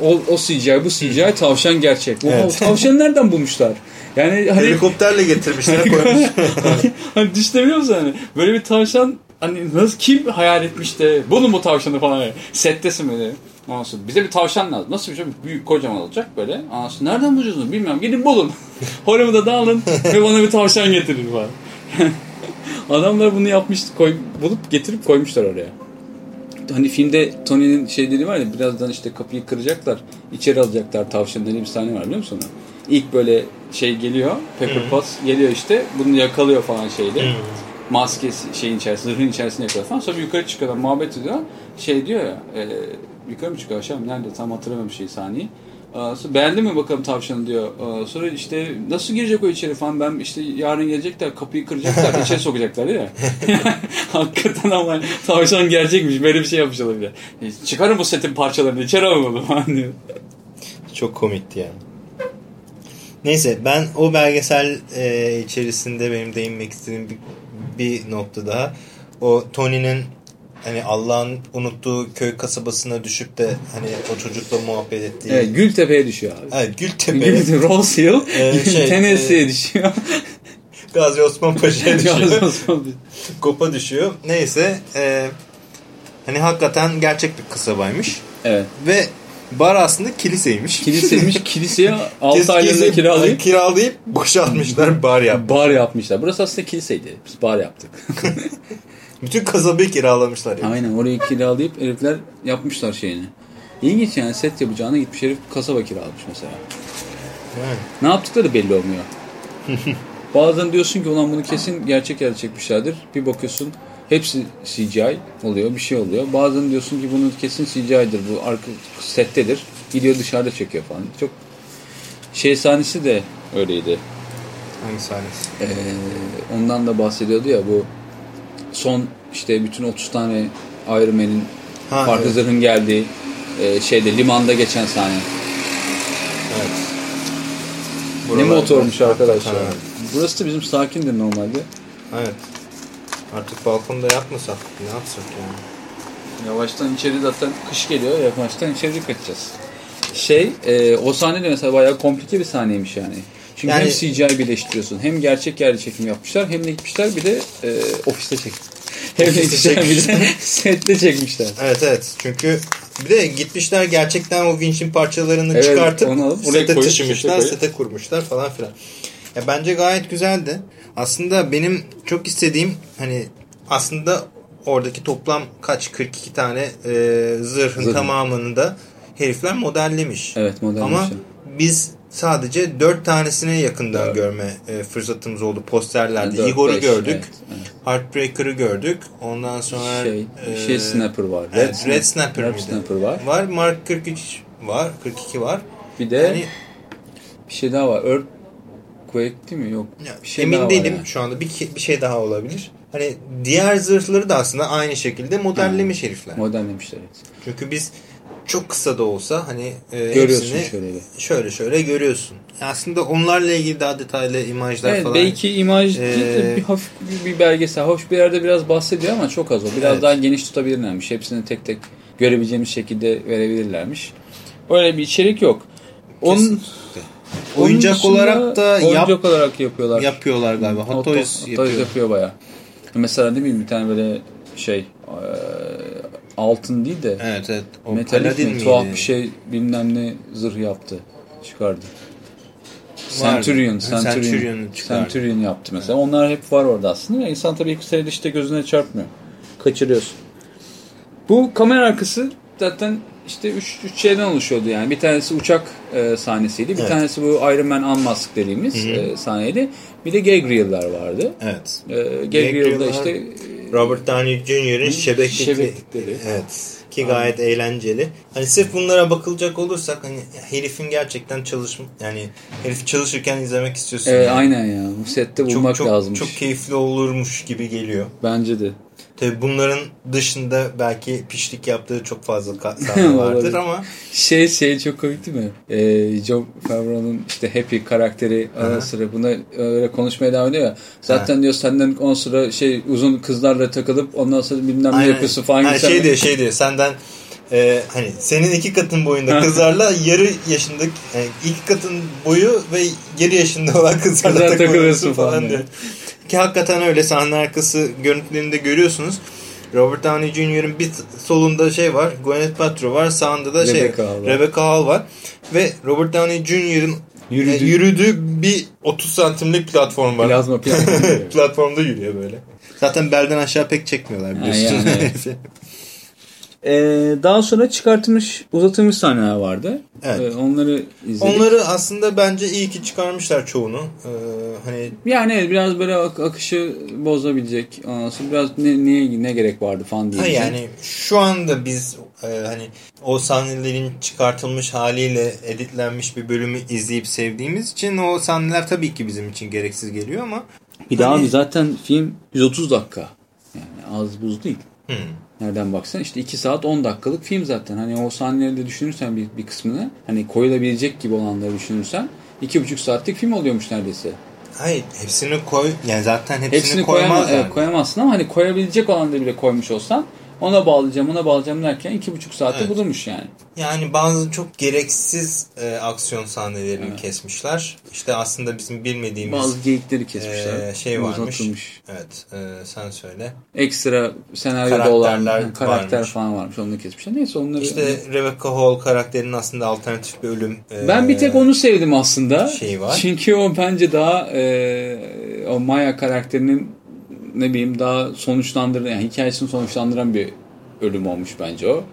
o, o CGI bu CGI tavşan gerçek. Evet. o tavşanı nereden bulmuşlar? Yani hani Helikopterle getirmişler koymuş. hani düşünebiliyor musun hani? Böyle bir tavşan hani nasıl kim hayal etmiş de bulun bu tavşanı falan. Settesin. Ondan sonra bize bir tavşan lazım. Nasıl bir şey? Büyük kocaman olacak böyle. Sonra nereden bulacağız onu bilmiyorum. Gidin bulun. Hollywood'a dağılın ve bana bir tavşan getirin falan. Adamlar bunu yapmış, koy, bulup getirip koymuşlar oraya. Hani filmde Tony'nin şeyleri var ya birazdan işte kapıyı kıracaklar, içeri alacaklar tavşan diye bir sahne var biliyor musun? İlk böyle şey geliyor, Pepper Potts geliyor işte, bunu yakalıyor falan şeyle. Maskesi şeyin içerisinde, zırhın içerisinde yakalıyor falan. Sonra yukarı çıkıyorlar, muhabbet ediyor. Şey diyor ya, e, yukarı mı çıkıyor aşağı mı? Nerede? Tam hatırlamıyorum şey sahneyi. Aa, sonra Beğendin mi bakalım tavşanı diyor. Sonra işte nasıl girecek o içeri falan ben işte yarın gelecekler kapıyı kıracaklar içeri sokacaklar ya. Hakikaten ama tavşan gerçekmiş böyle bir şey yapmış olabilir. E, Çıkarın bu setin parçalarını içeri onu falan diyor. Çok komikti yani. Neyse ben o belgesel e, içerisinde benim değinmek istediğim bir, bir nokta daha. O Tony'nin hani Allah'ın unuttuğu köy kasabasına düşüp de hani o çocukla muhabbet ettiği. Evet, Gültepe'ye düşüyor abi. Evet, Gültepe. Gültepe, Rose Hill, Ee, şey, Tennessee'ye e, düşüyor. Gazi Osman Paşa'ya düşüyor. Gazi Osman- Kopa düşüyor. Neyse e, hani hakikaten gerçek bir kasabaymış. evet. Ve bar aslında kiliseymiş. Kiliseymiş, kiliseye 6 Kilise- aylığında kiralayıp kiralayıp boşaltmışlar bar yap. bar yapmışlar. Burası aslında kiliseydi. Biz bar yaptık. Bütün kasabayı kiralamışlar yani. Aynen orayı kiralayıp herifler yapmışlar şeyini. İlginç yani set yapacağına gitmiş herif kasaba kiralamış mesela. Evet. Ne yaptıkları belli olmuyor. Bazen diyorsun ki ulan bunu kesin gerçek yerde çekmişlerdir. Bir bakıyorsun hepsi CGI oluyor bir şey oluyor. Bazen diyorsun ki bunu kesin CGI'dir bu arka settedir. Gidiyor dışarıda çekiyor falan. Çok şey sahnesi de öyleydi. Hangi sahnesi? Ee, ondan da bahsediyordu ya bu son işte bütün 30 tane Iron Man'in farklı evet. zırhın geldiği e, şeyde limanda geçen sahne. Evet. ne Buralar- motormuş arkadaşlar. Ha, Burası da bizim sakindir normalde. Evet. Artık balkonda yapmasak ne yapsak yani? Yavaştan içeri zaten kış geliyor. Yavaştan içeri kaçacağız. Şey, e, o sahne de mesela bayağı komplike bir sahneymiş yani. Çünkü Yani- hem CGI birleştiriyorsun, hem gerçek yerde çekim yapmışlar, hem de gitmişler bir de e, ofiste çek. Hem de gitmişler bir de sette çekmişler. Evet evet. Çünkü bir de gitmişler gerçekten o vinçin parçalarını Evet, çıkartıp sete taşımışlar, sete kurmuşlar falan filan. Ya bence gayet güzeldi. Aslında benim çok istediğim hani aslında oradaki toplam kaç 42 tane e, zırhın Zırhın. tamamını da herifler modellemiş. Evet, modern Ama biz sadece dört tanesine yakından Dört. görme e, fırsatımız oldu posterlerde. Dört, Igor'u gördük. evet, evet. Heartbreaker'ı gördük. Ondan sonra Şey, e, şey Snapper var. Evet, Snap- Red Snapper Red? Snapper var. Var. Mark 43 var. 42 var. Bir de Yani bir şey daha var. Earthquake değil mi? Yok. ya, Bir şey emin değilim yani. şu anda. Bir, bir şey daha olabilir. Hani diğer zırhları da aslında aynı şekilde modellemiş herifler. Modernlemişler. evet. Çünkü biz çok kısa da olsa hani e, Görüyorsun hepsini şöyle şöyle şöyle görüyorsun. Aslında onlarla ilgili daha detaylı imajlar Evet falan. belki imaj değil de Ee, bir hafif bir, bir belgesel. Hoş bir yerde biraz bahsediyor ama çok az o. Biraz Evet. daha geniş tutabilirlermiş. Hepsini tek tek görebileceğimiz şekilde verebilirlermiş. Öyle bir içerik yok. Onun, Kesinlikle. Oyuncak olarak da oyuncak yap, olarak yapıyorlar. yapıyorlar galiba. Hot, Toys Hot yapıyor. yapıyor bayağı. Mesela değil mi bir tane böyle şey altın değil de Evet evet. O metalik mi miydi? tuhaf bir şey bilmem ne zırh yaptı. Çıkardı. Vardı. Centurion, Centurion. Centurion yaptı mesela. Onlar hep var orada aslında. İnsan tabii ilk seyredişte işte gözüne çarpmıyor. Kaçırıyorsun. Bu kamera arkası zaten işte üç, üç şeyden oluşuyordu yani. Bir tanesi uçak e, sahnesiydi. Bir Evet. tanesi bu Iron Man Unmasked dediğimiz Hı hı. e, sahneydi. Bir de gag reel'lar vardı. Evet. E, gag, Gag reel'da reel'lar- işte Robert Downey Jr.'in şebeklikli. Şebeklikleri. Evet. Ki gayet eğlenceli. Hani sırf bunlara bakılacak olursak hani herifin gerçekten çalışma yani herif çalışırken izlemek istiyorsun. e, yani. aynen ya. Bu sette bulmak çok, çok, lazımmış. Çok keyifli olurmuş gibi geliyor. Bence de. Tabi bunların dışında belki pişlik yaptığı çok fazla sahne vardır ama Şey şey çok komik değil mi? Ee, John Favreau'nun işte Happy karakteri ara sıra buna öyle konuşmaya devam ediyor ya. Zaten diyor senden on sıra şey uzun kızlarla takılıp ondan sonra bilmem ne Aynen. yapıyorsun falan. Ha, şey diyor şey diyor senden e, hani senin iki katın boyunda kızlarla yarı yaşındaki yani iki katın boyu ve yarı yaşında olan kızlarla Kızlar takılıyorsun takılıyorsun falan falan diyor. Ki hakikaten öyle sahne arkası görüntülerinde görüyorsunuz. Robert Downey Jr.'ın bir solunda şey var. Gwyneth Paltrow var. Sağında da şey Rebecca Hall var. Rebecca Hall var. Ve Robert Downey Jr.'ın Yürüdüğü- e, yürüdüğü bir 30 santimlik platform var. Plazma. Platformda yürüyor böyle. Zaten belden aşağı pek çekmiyorlar biliyorsun. Ha, yani. Ee, daha sonra çıkartılmış, uzatılmış sahneler vardı. Evet. Ee, onları izledik. Onları aslında bence iyi ki çıkarmışlar çoğunu. Ee, hani Yani evet, biraz böyle ak- akışı bozabilecek. Sonra biraz ne, niye ne gerek vardı falan diyecek. yani şu anda biz e, hani o sahnelerin çıkartılmış haliyle editlenmiş bir bölümü izleyip sevdiğimiz için o sahneler tabii ki bizim için gereksiz geliyor ama Bir daha Hani- abi zaten film 130 dakika. Yani az buz değil. hmm, Nereden baksan işte 2 saat 10 dakikalık film zaten. Hani o sahneleri de düşünürsen bir, bir kısmını hani koyulabilecek gibi olanları düşünürsen iki buçuk saatlik film oluyormuş neredeyse. Hayır hepsini koy. Yani zaten hepsini, Hepsini koymaz koyama, yani. koyamazsın ama hani koyabilecek olan da bile koymuş olsan ona bağlayacağım ona bağlayacağım derken iki buçuk saatte Evet. bulurmuş yani. Yani bazı çok gereksiz e, aksiyon sahnelerini kesmişler. İşte aslında bizim bilmediğimiz Bazı geyikleri kesmişler. e, şey varmış. uzatılmış. Evet, e, sen söyle. Ekstra senaryoda olan ha, karakter varmış. falan varmış. Onu kesmişler. Neyse onları... İşte Rebecca Hall karakterinin aslında alternatif bir ölüm. e, Ben bir tek onu sevdim aslında. şeyi var. Çünkü o bence daha e, o Maya karakterinin ne bileyim daha sonuçlandıran yani hikayesini sonuçlandıran bir ölüm olmuş bence o.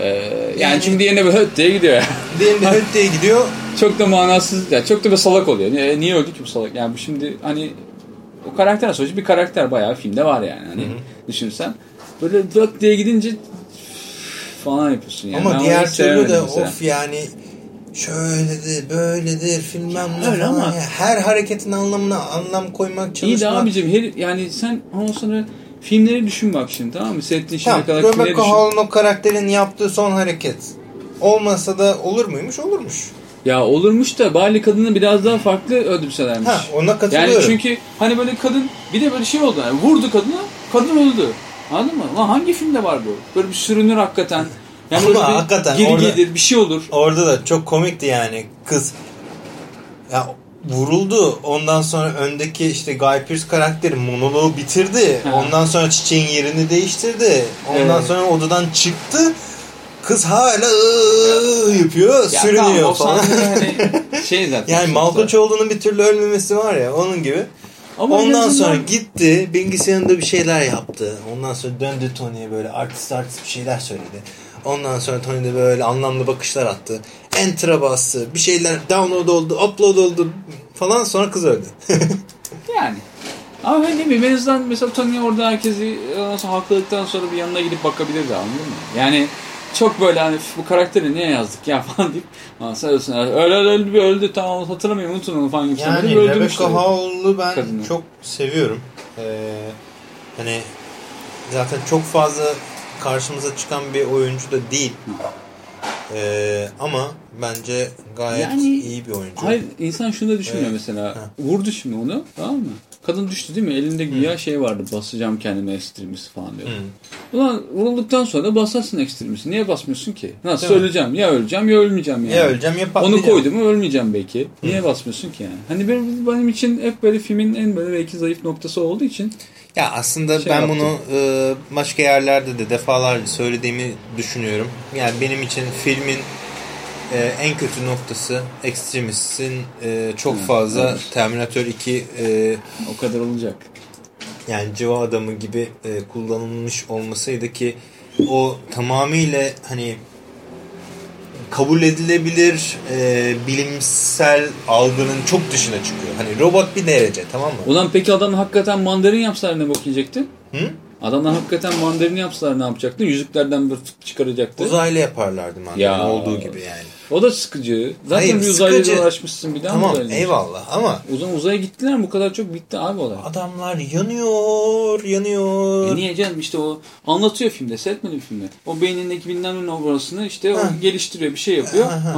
E, yani, Yani- çünkü diğerine böyle höt diye gidiyor. yani. Diğerinde höt diye gidiyor. çok da manasız, yani çok da bir salak oluyor. Niye, niye öldü ki bu salak? Yani bu şimdi hani o karakter sonuçta bir karakter bayağı filmde var yani. Hani düşünsen böyle höt diye gidince falan yapıyorsun yani. Ben Ama onu diğer türlü de mesela. of yani şöyledir, böyledir, filmem ne öyle falan. ama- ya. Her hareketin anlamına anlam koymak İyi çalışmak. de abicim her, yani sen ondan sonra filmleri düşün bak şimdi tamam mı? Settin Tamam, şimdiye kadar Rebecca düşün. Hall'ın o karakterin yaptığı son hareket olmasa da olur muymuş? Olurmuş. Ya olurmuş da Bali kadını biraz daha farklı öldürselermiş. Ha, ona katılıyorum. Yani çünkü hani böyle kadın bir de böyle şey oldu yani vurdu kadını kadın öldü. Anladın mı? Lan hangi filmde var bu? Böyle bir sürünür hakikaten. Yani Ama bir hakikaten geri orada- gelir bir şey olur. Orada da çok komikti yani kız. Ya vuruldu. Ondan sonra öndeki işte Guy Pearce karakteri monoloğu bitirdi. Ha. Ondan sonra çiçeğin yerini değiştirdi. Ondan Evet. sonra odadan çıktı. Kız hala "Iıı" yapıyor, Ya sürünüyor tamam, falan. hani şey zaten. yani. Malkoçoğlu'nun bir türlü ölmemesi var ya onun gibi. Ama Ondan azından- sonra gitti bilgisayarında bir şeyler yaptı. Ondan sonra döndü Tony'ye böyle artist artist bir şeyler söyledi. Ondan sonra Tony de böyle anlamlı bakışlar attı. Enter'a bastı. Bir şeyler download oldu, upload oldu falan sonra kız öldü. Yani. Ama ben ne bileyim en azından mesela Tony orada herkesi sonra hakladıktan sonra bir yanına gidip bakabilirdi anladın mı? Yani çok böyle hani bu karakteri niye yazdık ya falan deyip "Aa, sen ölsün. öyle öldü bir öldü tamam hatırlamıyorum unutun onu falan gibi. yani Rebecca Hall'u ben Kadını. çok seviyorum. Ee, hani zaten çok fazla karşımıza çıkan bir oyuncu da değil. Ee, ama bence gayet Yani- iyi bir oyuncu. Hayır insan şunu da düşünüyor Evet. mesela. Ha. Vurdu şimdi onu tamam mı? Kadın düştü değil mi? Elinde güya şey vardı basacağım kendime ekstremist falan diyor. Hı. Ulan vurulduktan sonra da basarsın ekstremisti. Niye basmıyorsun ki? Nasıl Değil mi? öleceğim? Ya öleceğim ya ölmeyeceğim yani. Ya öleceğim ya Onu patlayacağım. koydum mu ölmeyeceğim belki. Niye basmıyorsun ki yani? Hani benim, benim için hep böyle filmin en böyle belki zayıf noktası olduğu için Ya aslında Şey ben yaptım. bunu e, başka yerlerde de defalarca söylediğimi düşünüyorum. Yani benim için filmin e, en kötü noktası Extremists'in e, çok Hı, fazla evet. Terminator 2 e, o kadar olacak. yani civa adamı gibi e, kullanılmış olmasıydı ki o tamamıyla hani kabul edilebilir e, bilimsel algının çok dışına çıkıyor. Hani robot bir derece tamam mı? Ulan peki adam hakikaten mandarin yapsalar ne bok? Hı? Adamlar hakikaten mandarin yapsalar ne yapacaktı? Yüzüklerden bir çıkaracaktı. Uzaylı yaparlardı mandarin Ya. olduğu gibi yani. O da sıkıcı. Zaten Hayır, bir uzayla uğraşmışsın bir daha mı Tamam uzayla eyvallah ama? O zaman uzaya gittiler mi? Bu kadar çok bitti abi olay. adamlar yanıyor yanıyor. E niye canım işte o anlatıyor filmde seyretmedin mi filmde. O beynindeki bilmem ne orasını işte o Ha. geliştiriyor bir şey yapıyor. Ha.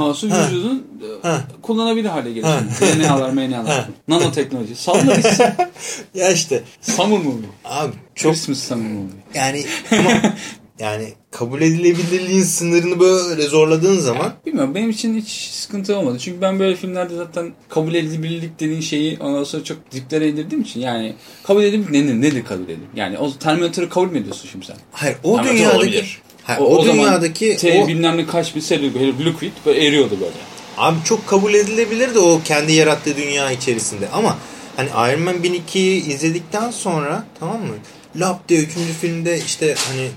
vücudun e, Ha. kullanabilir hale Ha. getiriyor. DNA'lar, MNA'lar. Nanoteknoloji. Salla gitsin. Ya işte Summer movie. abi çok Christmas summer movie. yani ama yani kabul edilebilirliğin sınırını böyle zorladığın zaman Bilmiyorum benim için hiç sıkıntı olmadı. Çünkü ben böyle filmlerde zaten kabul edilebilirlik dediğin şeyi ondan sonra çok diplere indirdiğim için yani kabul edilebilirlik nedir, nedir kabul edilir? Yani o Terminator'ı kabul mü ediyorsun şimdi sen? hayır o Terminator dünyadaki olabilir. hayır, O, o, o dünyadaki T o, bilmem ne kaç bir seri liquid böyle eriyordu böyle. abi çok kabul edilebilir de o kendi yarattığı dünya içerisinde ama hani Iron Man 1002'yi izledikten sonra tamam mı? Lap diye 3. filmde işte hani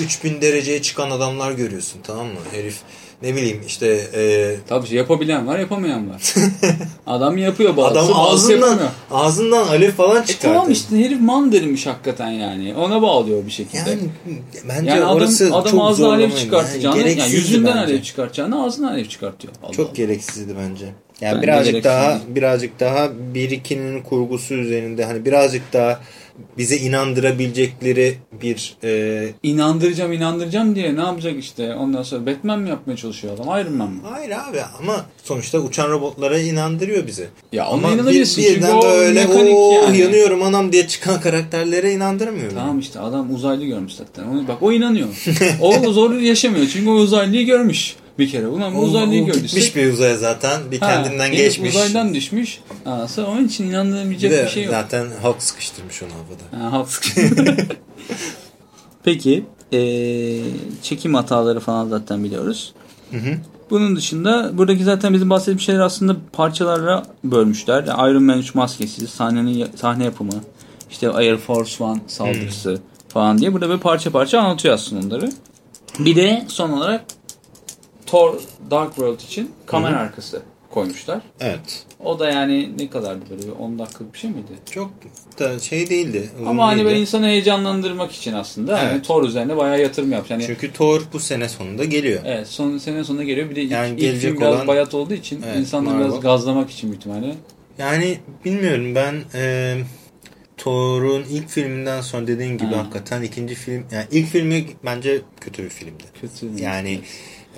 3000 dereceye çıkan adamlar görüyorsun tamam mı? Herif ne bileyim işte e, Tabii şey yapabilen var yapamayan var. Adam yapıyor bazısı adam ağzından yapamıyor. ağzından alev falan E çıkartıyor. tamam işte herif man demiş hakikaten yani. Ona bağlıyor bir şekilde. Yani bence Yani adam, orası adam çok ağzına alev çıkartacağını, yani, gereksizdi yüzünden bence. alev çıkartacağını ağzına alev çıkartıyor. Allah Çok Allah. gereksizdi bence. Yani Bence birazcık daha birazcık daha bir ikinin kurgusu üzerinde hani birazcık daha bize inandırabilecekleri bir e, İnandıracağım inandıracağım diye ne yapacak işte. Ondan sonra Batman mi yapmaya çalışıyor adam? Iron Man mı? Hayır abi ama sonuçta uçan robotlara inandırıyor bizi. Ya ona Ama bir, inanabilirsin çünkü birden o böyle o yani. yanıyorum anam diye çıkan karakterlere inandırmıyor. beni. Tamam işte adam uzaylı görmüş zaten. Onu, bak o inanıyor. o zorluğu yaşamıyor çünkü o uzaylıyı görmüş bir kere. Ulan bu uzaylıyı o gördü. Gitmiş bir uzaya zaten bir Ha, kendinden geçmiş. Uzaydan düşmüş. Anası onun için Bir inandırabilecek de bir şey yok. zaten halk sıkıştırmış onu havada. Ha, haksız. Peki eee, çekim hataları falan zaten biliyoruz. Bunun dışında buradaki zaten bizim bahsettiğimiz şeyler aslında parçalarla bölmüşler. Yani Iron Man 3 maskesi, sahnenin sahne yapımı, işte Air Force One saldırısı falan diye burada böyle parça parça anlatıyor aslında onları. Bir de son olarak Thor Dark World için kamera arkası koymuşlar. Evet. O da yani ne kadardı böyle bir 10 dakikalık bir şey miydi? Çok da şey değildi. Ama hani değildi. böyle insanı heyecanlandırmak için aslında hani Evet. Thor üzerine bayağı yatırım yapmış. Yani Çünkü Thor bu sene sonunda geliyor. evet son sene sonuna geliyor. Bir de ilk, Yani ilk gelecek film biraz olan- bayat olduğu için Evet, insanları Marvel. biraz gazlamak için büyük ihtimalle. Yani bilmiyorum ben e, Thor'un ilk filminden sonra dediğin gibi Ha. hakikaten ikinci film yani ilk filmi bence kötü bir filmdi. Kötü. Yani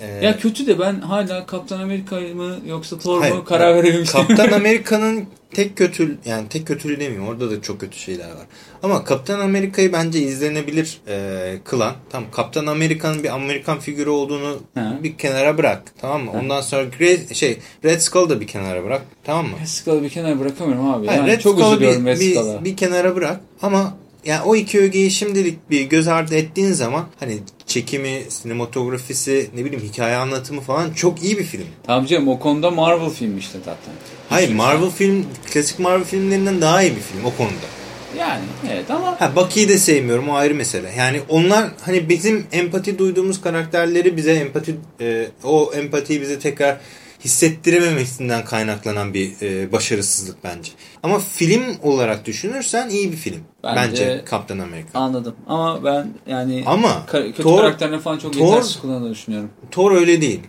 e, ya kötü de ben hala Kaptan Amerika mı yoksa Thor hayır, mu karar verememiştim. Kaptan Amerika'nın tek kötü yani tek kötülüğü demiyorum. Orada da çok kötü şeyler var. Ama Kaptan Amerika'yı bence izlenebilir e, kılan. Tamam Kaptan Amerika'nın bir Amerikan figürü olduğunu Ha. bir kenara bırak. Tamam mı? Ondan sonra Grey, şey Red Skull'ı da bir kenara bırak. Tamam mı? Red Skull'ı bir kenara bırakamıyorum abi. Hayır, yani Red çok Skull'ı üzülüyorum bir, Red bir, Skull'a. bir kenara bırak ama yani o iki ögeyi şimdilik bir göz ardı ettiğin zaman hani çekimi, sinematografisi, ne bileyim hikaye anlatımı falan çok iyi bir film. Tamam canım o konuda Marvel film işte zaten. Hayır Hiç- Marvel film, klasik Marvel filmlerinden daha iyi bir film o konuda. Yani evet ama Ha Bucky'yi de sevmiyorum o ayrı mesele. Yani onlar hani bizim empati duyduğumuz karakterleri bize empati e, o empatiyi bize tekrar hissettirememesinden kaynaklanan bir e, başarısızlık bence. Ama film olarak düşünürsen iyi bir film. Bence- Bence, Kaptan Amerika. anladım. Ama ben yani Ama ka- kötü Thor- karakterlerini falan çok Thor- yetersiz kullandığını düşünüyorum. Thor öyle değil.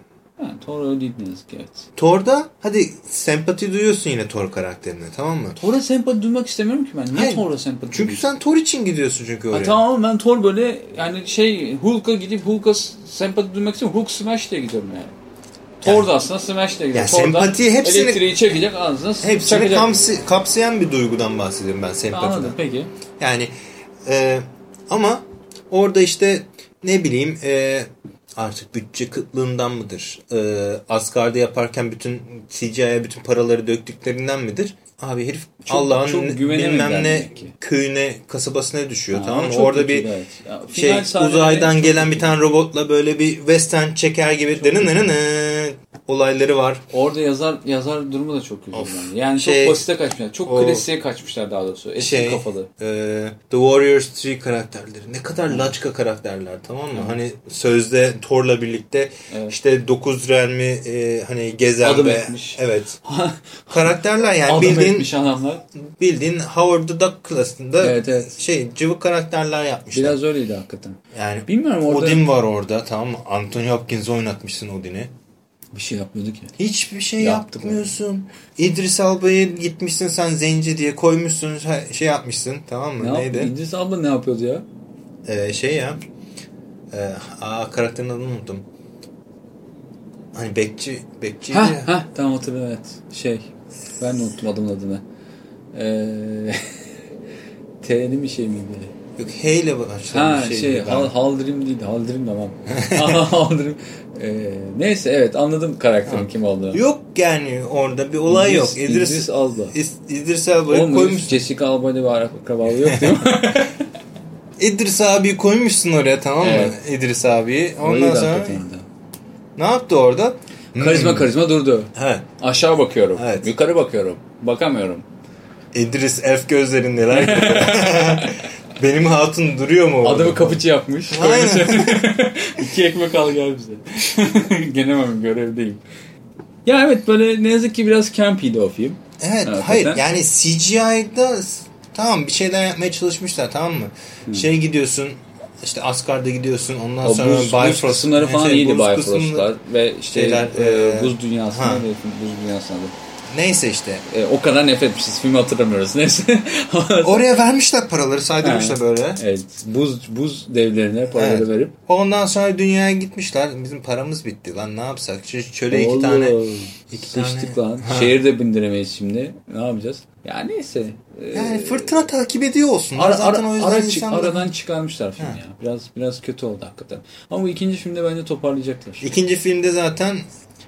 Ha, Thor öyle değil ne yazık ki evet. Thor'da hadi sempati duyuyorsun yine Thor karakterine tamam mı? Thor'a sempati duymak istemiyorum ki ben. Niye Hayır, Thor'a sempati Çünkü duyayım? sen Thor için gidiyorsun çünkü oraya. Ha, tamam ben Thor böyle yani şey Hulk'a gidip Hulk'a sempati duymak istiyorum. Hulk Smash diye gidiyorum yani. Da aslında Smash diye gidiyor. Ya Thor da sempati hepsini- elektriği çekecek ağzına Hepsini çakacak. kamsi- kapsayan bir duygudan bahsediyorum ben sempatiden. Anladım peki. Yani e, ama orada işte ne bileyim e, artık bütçe kıtlığından mıdır? E, Asgard'ı yaparken bütün CGI'ye bütün paraları döktüklerinden midir? Abi herif Allah'ın bilmem ne köyüne kasabasına düşüyor Ha, tamam ama mı? Orada bir evet. Ya, şey uzaydan gelen bir tane robotla böyle bir western çeker gibi dınınınını olayları var. Orada yazar yazar durumu da çok. Of. bence. Yani Şey, çok basite kaçmışlar. Çok o- klasiğe kaçmışlar daha doğrusu. Eski şey kafalı. e, The Warriors 3 karakterleri ne kadar laçka karakterler tamam mı? Hani sözde Thor'la birlikte Evet. işte 9 realmi e, hani gezen Adım ve etmiş. evet karakterler yani Adım bildiğin etmiş adamlar. Bildiğin Howard the Duck klasında Evet, evet. şey cıvık karakterler yapmışlar. Biraz öyleydi hakikaten. yani Bilmiyorum orada Odin var orada tamam mı? Anthony Hopkins oynatmışsın Odin'i. bir şey yapmıyordu ki. Hiçbir şey Yaptık yapmıyorsun. İdris Alba'yı gitmişsin sen zenci diye koymuşsun şey yapmışsın tamam mı? Ne Neydi? yaptı? İdris abla ne yapıyordu ya? Ee, şey ya. E, aa karakterin adını unuttum. Hani bekçi bekçiydi Ha ya. ha tamam hatırladım evet. Şey ben de unuttum adamın adını. Eee T'nin bir şey miydi? Yok H ile başlayan Ha bir şey. Ben- Hal, Haldrim değil Haldrim tamam. Haldrim. Ee, neyse evet anladım karakterin kim olduğunu. Yok yani orada bir olay İdris- yok. İdris, İdris Alba. İs- İdris Alba'yı koymuş. Jessica Alba'da bir akrabalığı yok değil mi? İdris abiyi koymuşsun oraya tamam mı? Evet. İdris abiyi. Ondan Öyleydi sonra ne yaptı orada? Karizma Hmm. karizma durdu. He. Aşağı bakıyorum. Evet. Yukarı bakıyorum. Bakamıyorum. İdris elf gözlerin neler? Benim hatun duruyor mu orada? Adamı kapıcı yapmış. Aynen. İki ekmek al gel bize. Gelemem görevdeyim. Ya evet böyle ne yazık ki biraz campy'di o film. Evet, Evet, hayır yani CGI'da tamam bir şeyler yapmaya çalışmışlar tamam mı? Şey gidiyorsun işte Asgard'a gidiyorsun ondan O sonra buz, buz Bifrost kısımları falan şey, iyiydi buz Bifrost'lar ve işte şeyler, e, e, buz dünyasında ha. buz dünyasında da. Neyse işte. E, o kadar nefret etmişiz. Filmi hatırlamıyoruz. Neyse. Oraya vermişler paraları saydırmışlar böyle. evet. Buz buz devlerine paraları Evet. verip. Ondan sonra dünyaya gitmişler. Bizim paramız bitti lan ne yapsak? Çöle iki tane iki sıçtık tane- lan. Ha. Şehirde bindiremeyiz şimdi. Ne yapacağız? Ya neyse. E, Yani fırtına takip ediyor olsun. Ara, Zaten ara- o yüzden ara insanlar- aradan çıkarmışlar filmi Ha. ya. Biraz biraz kötü oldu hakikaten. Ama bu ikinci filmde bence toparlayacaklar. İkinci filmde zaten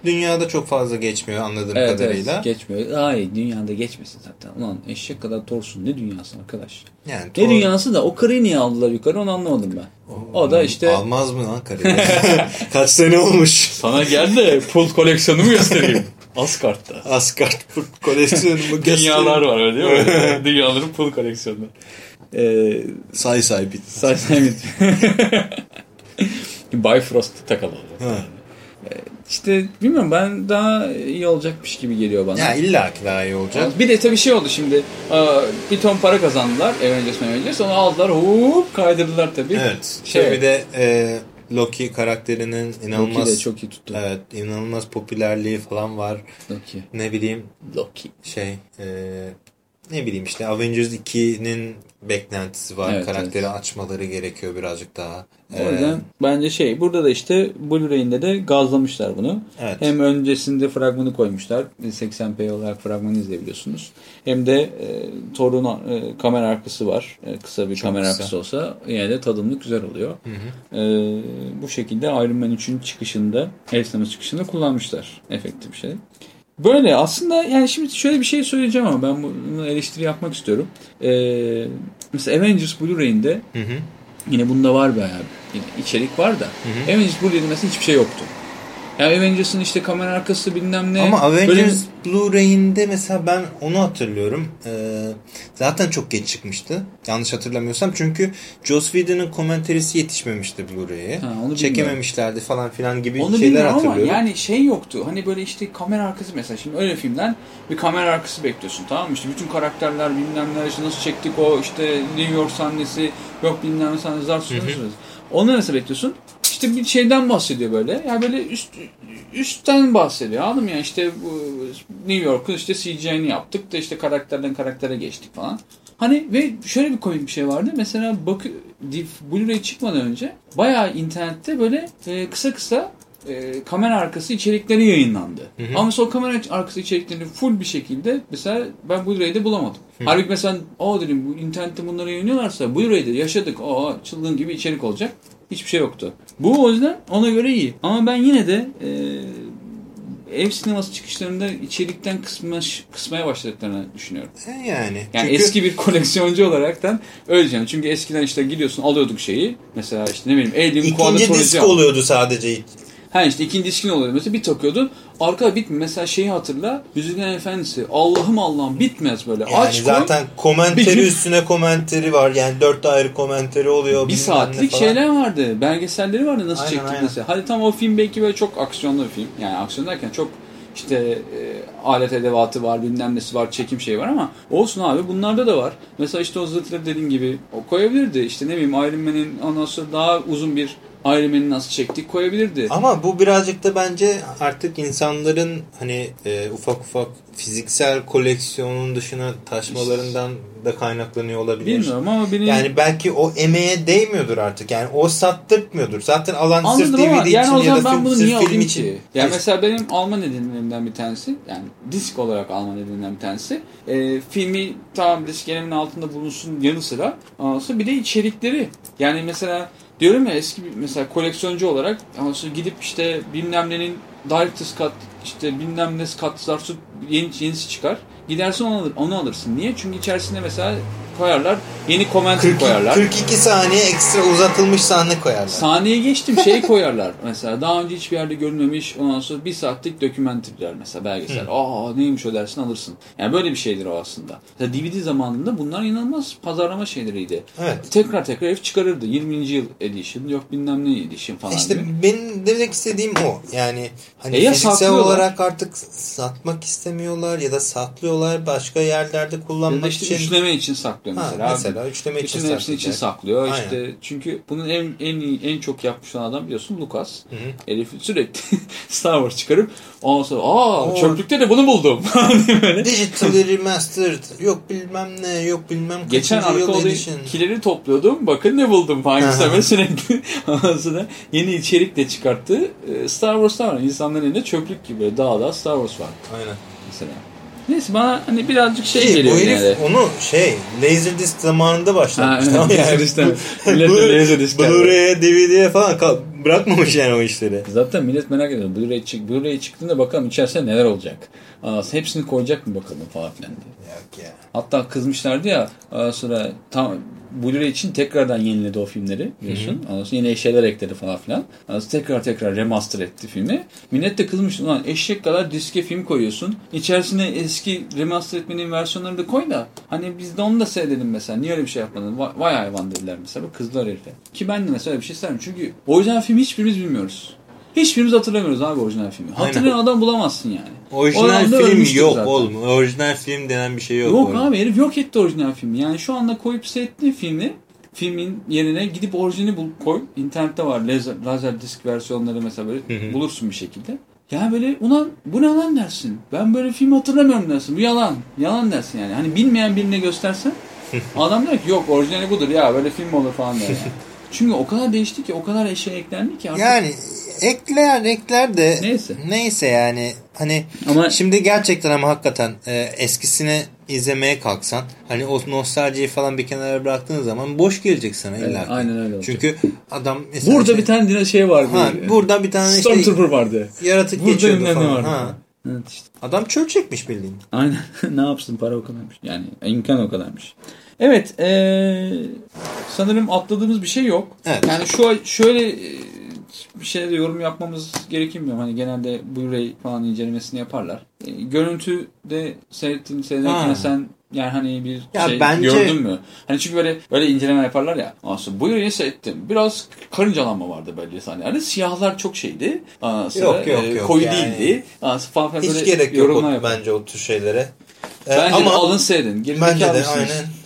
dünyada çok fazla geçmiyor anladığım Evet, kadarıyla. evet geçmiyor. Ay dünyada geçmesin zaten. Ulan eşek kadar torsun ne dünyası arkadaş. Yani Ne Thor- dünyası da o karıyı niye aldılar yukarı onu anlamadım ben. O da işte Almaz mı lan karıyı? Kaç sene olmuş? sana geldi de pul koleksiyonumu göstereyim. Asgard'da. Asgard Furt koleksiyonumu Dünyalar var öyle değil mi? Dünyaların pul koleksiyonu. Ee, Say say bit. say say bit. Bifrost takalım. Ha. İşte bilmiyorum ben daha iyi olacakmış gibi geliyor bana. Ya illa ki daha iyi olacak. Bir de tabii şey oldu şimdi. Bir ton para kazandılar Avengers Avengers. Onu aldılar hop kaydırdılar tabii. Evet. Şey- Şey bir de e, Loki karakterinin inanılmaz Loki de çok iyi tuttu. evet inanılmaz popülerliği falan var. Loki. Ne bileyim Loki. şey e, ne bileyim işte Avengers 2'nin beklentisi var. Evet, Karakteri açmaları gerekiyor birazcık daha. O E, yüzden bence şey burada da işte Blu-ray'inde de gazlamışlar bunu. Evet. Hem öncesinde fragmanı koymuşlar. 80p olarak fragmanı izleyebiliyorsunuz. Hem de e, Thor'un e, kamera arkası var. E, kısa bir kamera kısa. arkası olsa yine de tadımlık güzel oluyor. E, bu şekilde Iron Man 3'ün çıkışında, el çıkışında kullanmışlar. Efektif bir şey. Böyle aslında yani şimdi şöyle bir şey söyleyeceğim ama ben bunu eleştiri yapmak istiyorum. E, mesela Avengers Blu-ray'inde Hı hı. Yine bunda var bayağı yine içerik var da. Avengers Blu-ray'de mesela hiçbir şey yoktu. Yani Avengers'ın işte kamera arkası bilmem ne. Ama Böyle- Avengers Blu-ray'inde mesela ben onu hatırlıyorum. Ee, zaten çok geç çıkmıştı. Yanlış hatırlamıyorsam. Çünkü Joss Whedon'ın komenterisi yetişmemişti Blu-ray'e. Bilmiyorum. Çekememişlerdi falan filan gibi Onu şeyler bilmiyorum ama hatırlıyorum. yani şey yoktu. Hani böyle işte kamera arkası mesela şimdi öyle filmden bir kamera arkası bekliyorsun tamam mı? İşte bütün karakterler bilmem ne işte nasıl çektik o işte New York sahnesi yok bilmem ne sahnesi zar. Onu nasıl bekliyorsun? İşte bir şeyden bahsediyor böyle. Yani böyle üst üstten bahsediyor. Anladın mı? Yani işte bu New York'un işte CGI'ni yaptık da işte karakterden karaktere geçtik falan. Hani ve şöyle bir komik bir şey vardı. Mesela bak Blu-ray çıkmadan önce bayağı internette böyle e, kısa kısa e, kamera arkası içerikleri yayınlandı. Ama mesela o kamera arkası içeriklerini full bir şekilde mesela ben Blu-ray'de bulamadım. Halbuki mesela o dedim bu internette bunları yayınlıyorlarsa Blu-ray'de yaşadık. O çılgın gibi içerik olacak. Hiçbir şey yoktu. Bu o yüzden ona göre iyi. Ama ben yine de e, ev sineması çıkışlarında içerikten kısma, kısmaya başladıklarını düşünüyorum. E yani. Yani Çünkü eski bir koleksiyoncu olaraktan öyle diyeceğim. Çünkü eskiden işte gidiyorsun alıyorduk şeyi. Mesela işte ne bileyim Alien ikinci disk oluyordu sadece. Ha işte ikinci diskin oluyordu. Mesela bir takıyordun. Arka bitmiyor. Mesela şeyi hatırla. Yüzüklerin Efendisi. Allah'ım Allah'ım bitmez böyle. Yani Aç koy. zaten komenteri Bir- üstüne komenteri var. Yani dört ayrı komenteri oluyor. Bir saatlik şeyler vardı. Belgeselleri vardı nasıl Aynen, çektik aynen. mesela. Hadi tam o film belki böyle çok aksiyonlu bir film. Yani aksiyon derken çok işte e, alet edevatı var, bilmem nesi var, çekim şey var ama olsun abi bunlarda da var. Mesela işte o zırhları dediğim gibi o koyabilirdi. İşte ne bileyim Iron Man'in ondan sonra daha uzun bir Iron Man'i nasıl çektik koyabilirdi. Ama bu birazcık da bence artık insanların hani e, ufak ufak fiziksel koleksiyonun dışına taşmalarından da kaynaklanıyor olabilir. Bilmiyorum ama benim Yani belki o emeğe değmiyordur artık. Yani o sattırtmıyordur. Zaten alan sırf Anladım DVD ama için yani o ya da ben film, bunu sırf niye alayım için. ki? Yani mesela benim alma nedenlerimden bir tanesi yani disk olarak alma nedenlerimden bir tanesi e, filmi tamam disk elimin altında bulunsun yanı sıra bir de içerikleri. Yani mesela diyorum ya eski mesela koleksiyoncu olarak sonra gidip işte bilmem nenin Director's Cut işte bilmem ne cut yeni, yenisi çıkar. Gidersin onu, alır, onu alırsın. Niye? Çünkü içerisinde mesela koyarlar. Yeni commentary 40 koyarlar. 42 saniye ekstra uzatılmış sahne koyarlar. Sahneye geçtim şey koyarlar mesela daha önce hiçbir yerde görülmemiş ondan sonra bir saatlik dokümenterler mesela belgesel. Aa neymiş o dersin alırsın. Yani böyle bir şeydir o aslında. Mesela DVD zamanında bunlar inanılmaz pazarlama şeyleriydi. Evet. Tekrar tekrar herif çıkarırdı. 20. yıl edition yok bilmem ne edition falan İşte gibi. benim demek istediğim o. Yani hani E ya fiziksel olarak artık satmak istemiyorlar ya da saklıyorlar başka yerlerde Ya kullanmak da işte için. üçleme için saklıyorlar. Saklıyor Ha, mesela. mesela üçleme için Bütün hepsini için saklıyor. Aynen. İşte çünkü bunun en en en çok yapmış olan adam biliyorsun Lucas. Hı hı. Herif sürekli Star Wars çıkarıp ondan sonra aa Oo. çöplükte de bunu buldum. Digitally remastered. Yok bilmem ne. Yok bilmem Geçen arka odadakileri topluyordum. Bakın ne buldum falan sürekli. Ondan sonra yeni içerik de çıkarttı. Ee, Star Wars'ta var. İnsanların elinde çöplük gibi dağda Star Wars var Aynen. mesela. Neyse bana hani birazcık şey Şey, geliyor bu herif de. onu şey Laserdisc zamanında Ha, başlamış. evet, tamam yani. Laserdisc'te. Millet Laserdisc. Blu-ray'e, DVD'ye falan bırakmamış yani o işleri. Zaten millet merak ediyor. Blu-ray, çık, Blu-ray çıktığında bakalım içerisinde neler olacak. Aa, hepsini koyacak mı bakalım falan filan diye. Yok ya. Hatta kızmışlardı ya sonra tam Blu-ray için tekrardan yeniledi o filmleri. Ondan sonra yeni eşyalar ekledi falan filan. Sonra tekrar tekrar remaster etti filmi. Millet de kızmış. Ulan eşek kadar diske film koyuyorsun. İçerisine eski remaster etmenin versiyonlarını da koy da hani biz de onu da seyredelim mesela. Niye öyle bir şey yapmadın? Vay, vay hayvan dediler mesela. Kızlar herife. Ki ben de mesela bir şey isterim. Çünkü orijinal filmi hiçbirimiz bilmiyoruz. Hiçbirimiz hatırlamıyoruz abi orijinal filmi. Hatırlayan adam bulamazsın yani. Orijinal film yok zaten. oğlum. Orijinal film denen bir şey yok. Yok orada. abi herif yok etti orijinal filmi. Yani şu anda koyup seyrettiğin filmi filmin yerine gidip orijinali bul, koy. İnternette var laser, laser disk versiyonları mesela böyle Hı hı. bulursun bir şekilde. Yani böyle ulan bu ne lan dersin. Ben böyle film hatırlamıyorum dersin. Bu yalan. Yalan dersin yani. Hani bilmeyen birine göstersen adam der ki yok orijinali budur ya böyle film olur falan der yani. Çünkü o kadar değişti ki o kadar eşya eklendi ki artık. Yani ekler ekler de Neyse. neyse yani hani Ama şimdi gerçekten ama hakikaten e, eskisini izlemeye kalksan hani o nostaljiyi falan bir kenara bıraktığın zaman boş gelecek sana Evet, illa ki. aynen öyle olacak. Çünkü adam burada işte- bir tane şey vardı. ha, burada bir tane işte Stormtrooper vardı. yaratık Burada geçiyordu falan. vardı. Ha. Evet işte. Adam çöl çekmiş bildiğin. Aynen. ne yapsın para o kadarmış. Yani imkan o kadarmış. Evet. eee, sanırım atladığımız bir şey yok. Evet. Yani şu şöyle bir şeyde yorum yapmamız gerekmiyor. Hani genelde Blu-ray falan incelemesini yaparlar. E, görüntüde seyrettiğin seyrederken Ha. sen yani hani bir Ya şey bence- gördün mü? Hani çünkü böyle böyle inceleme yaparlar ya. Aslında Blu-ray'i seyrettim. Biraz karıncalanma vardı böyle sahnelerde. Siyahlar çok şeydi. Sonra, Yok, yok, e, yok. Koyu Yani- değildi. Sonra falan Hiç gerek yok o, bence o tür şeylere. Ee, Bence ama de alın seyredin. Bence de mısınız?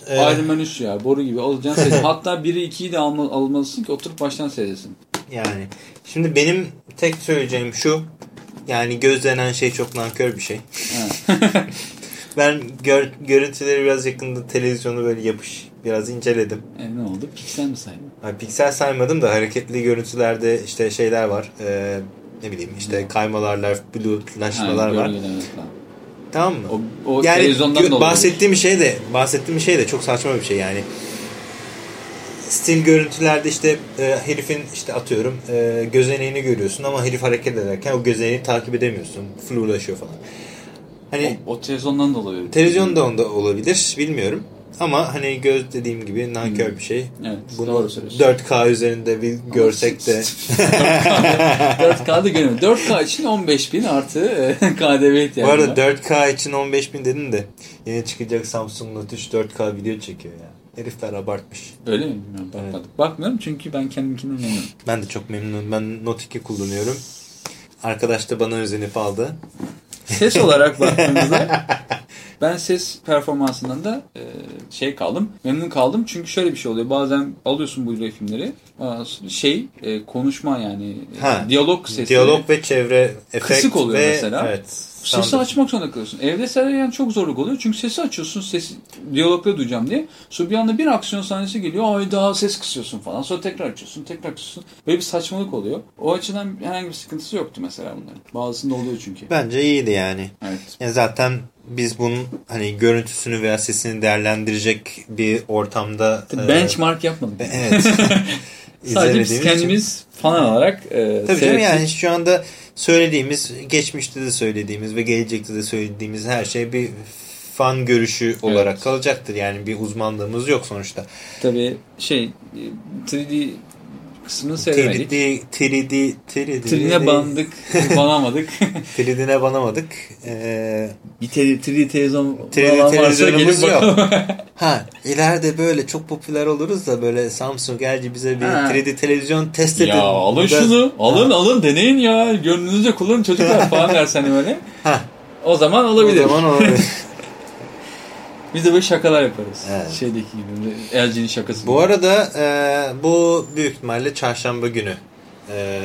aynen. Ee, Iron Man 3 ya. Boru gibi alacaksın seyredin. Hatta 1'i 2'yi de alma, almalısın ki oturup baştan seyredesin. Yani şimdi benim tek söyleyeceğim şu. Yani göz denen şey çok nankör bir şey. ben gör, görüntüleri biraz yakında televizyonu böyle yapış biraz inceledim. E, ne oldu? Piksel mi saydın? Yani piksel saymadım da hareketli görüntülerde işte şeyler var. Ee, ne bileyim işte kaymalarlar, blue'laşmalar Ha, var. Tamam mı? O, o yani televizyondan bahsettiğim şey de bahsettiğim şey de çok saçma bir şey yani. Stil görüntülerde işte e, herifin işte atıyorum e, gözeneğini görüyorsun ama herif hareket ederken o gözeneği takip edemiyorsun. Flulaşıyor falan. Hani O, o televizyondan dolayı. televizyonda onda olabilir bilmiyorum. Ama hani göz dediğim gibi nankör bir şey. Evet, Bunu doğru söylüyorsun. 4K üzerinde bir görsek de 4K'da görüyorum. 4K için 15.000 artı e, KDV ihtiyacı Bu arada var. 4K için 15.000 dedin de yeni çıkacak Samsung Note 3 4K video çekiyor ya. Herifler abartmış. Öyle mi? Bilmiyorum, bakmadım. Bakmıyorum çünkü ben kendimkinden memnunum. Ben de çok memnunum. Ben Note 2 kullanıyorum. Arkadaş da bana özenip aldı. Ses olarak baktığımızda ben ses performansından da e, şey kaldım. Memnun kaldım. Çünkü şöyle bir şey oluyor. Bazen alıyorsun bu filmleri. Şey e, konuşma yani Ha, diyalog sesleri. Diyalog ve çevre efekt Kısık oluyor ve mesela. Evet. Sesi sound- açmak zorunda kalıyorsun. Evde seyreden çok zorluk oluyor. Çünkü sesi açıyorsun. Sesi diyalogla duyacağım diye. Sonra bir anda bir aksiyon sahnesi geliyor. Ay daha ses kısıyorsun falan. Sonra tekrar açıyorsun. Tekrar açıyorsun. Böyle bir saçmalık oluyor. O açıdan herhangi bir sıkıntısı yoktu mesela bunların. Bazısında oluyor çünkü. Bence iyiydi yani. Evet. Ya zaten biz bunun hani görüntüsünü veya sesini değerlendirecek bir ortamda e, Benchmark yapmadık. Evet. Sadece biz izlemediğimiz için- kendimiz fan olarak e, Tabii canım yani şu anda söylediğimiz, geçmişte de söylediğimiz ve gelecekte de söylediğimiz her şey bir fan görüşü olarak Evet. kalacaktır. Yani bir uzmanlığımız yok sonuçta. Tabii şey e, 3D kısmını seyremedik. 3D, 3D, 3D, Trine bandık, banamadık. 3D'ne banamadık. Ee, bir te- 3D televizyon 3D falan varsa televizyonumuz yok. ha ileride böyle çok popüler oluruz da böyle Samsung gelci bize bir Ha. 3D televizyon test edin. ya alın da- şunu, alın Ha. alın deneyin ya. Gönlünüzce kullanın çocuklar falan dersen hani böyle. Ha. O zaman O olabilir. zaman olabilir. Biz de böyle şakalar yaparız. Evet. Şeydeki gibi. LG'nin şakası. Bu arada e, bu büyük ihtimalle çarşamba günü e,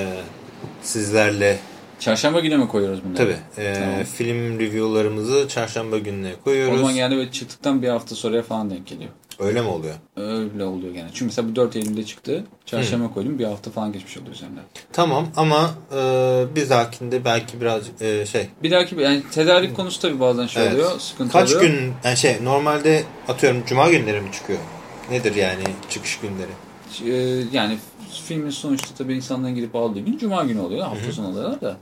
sizlerle Çarşamba günü mü koyuyoruz bunları? tabi e, Tamam. film reviewlarımızı çarşamba gününe O koyuyoruz. zaman yani böyle çıktıktan bir hafta sonraya falan denk geliyor. Öyle mi oluyor? Öyle oluyor gene. Çünkü mesela bu 4 Eylül'de çıktı. Çarşamba koydum bir hafta falan geçmiş oluyor üzerinden. Tamam ama e, bir dahakinde belki birazcık e, şey Bir dahaki yani tedarik konusu tabii bazen şey Evet. oluyor. Sıkıntı kaç oluyor. gün yani şey normalde atıyorum cuma günleri mi çıkıyor? Nedir yani çıkış günleri? Ee, yani filmin sonuçta tabii insanların gidip aldığı gün Cuma günü oluyor. Hafta sonu oluyorlar da.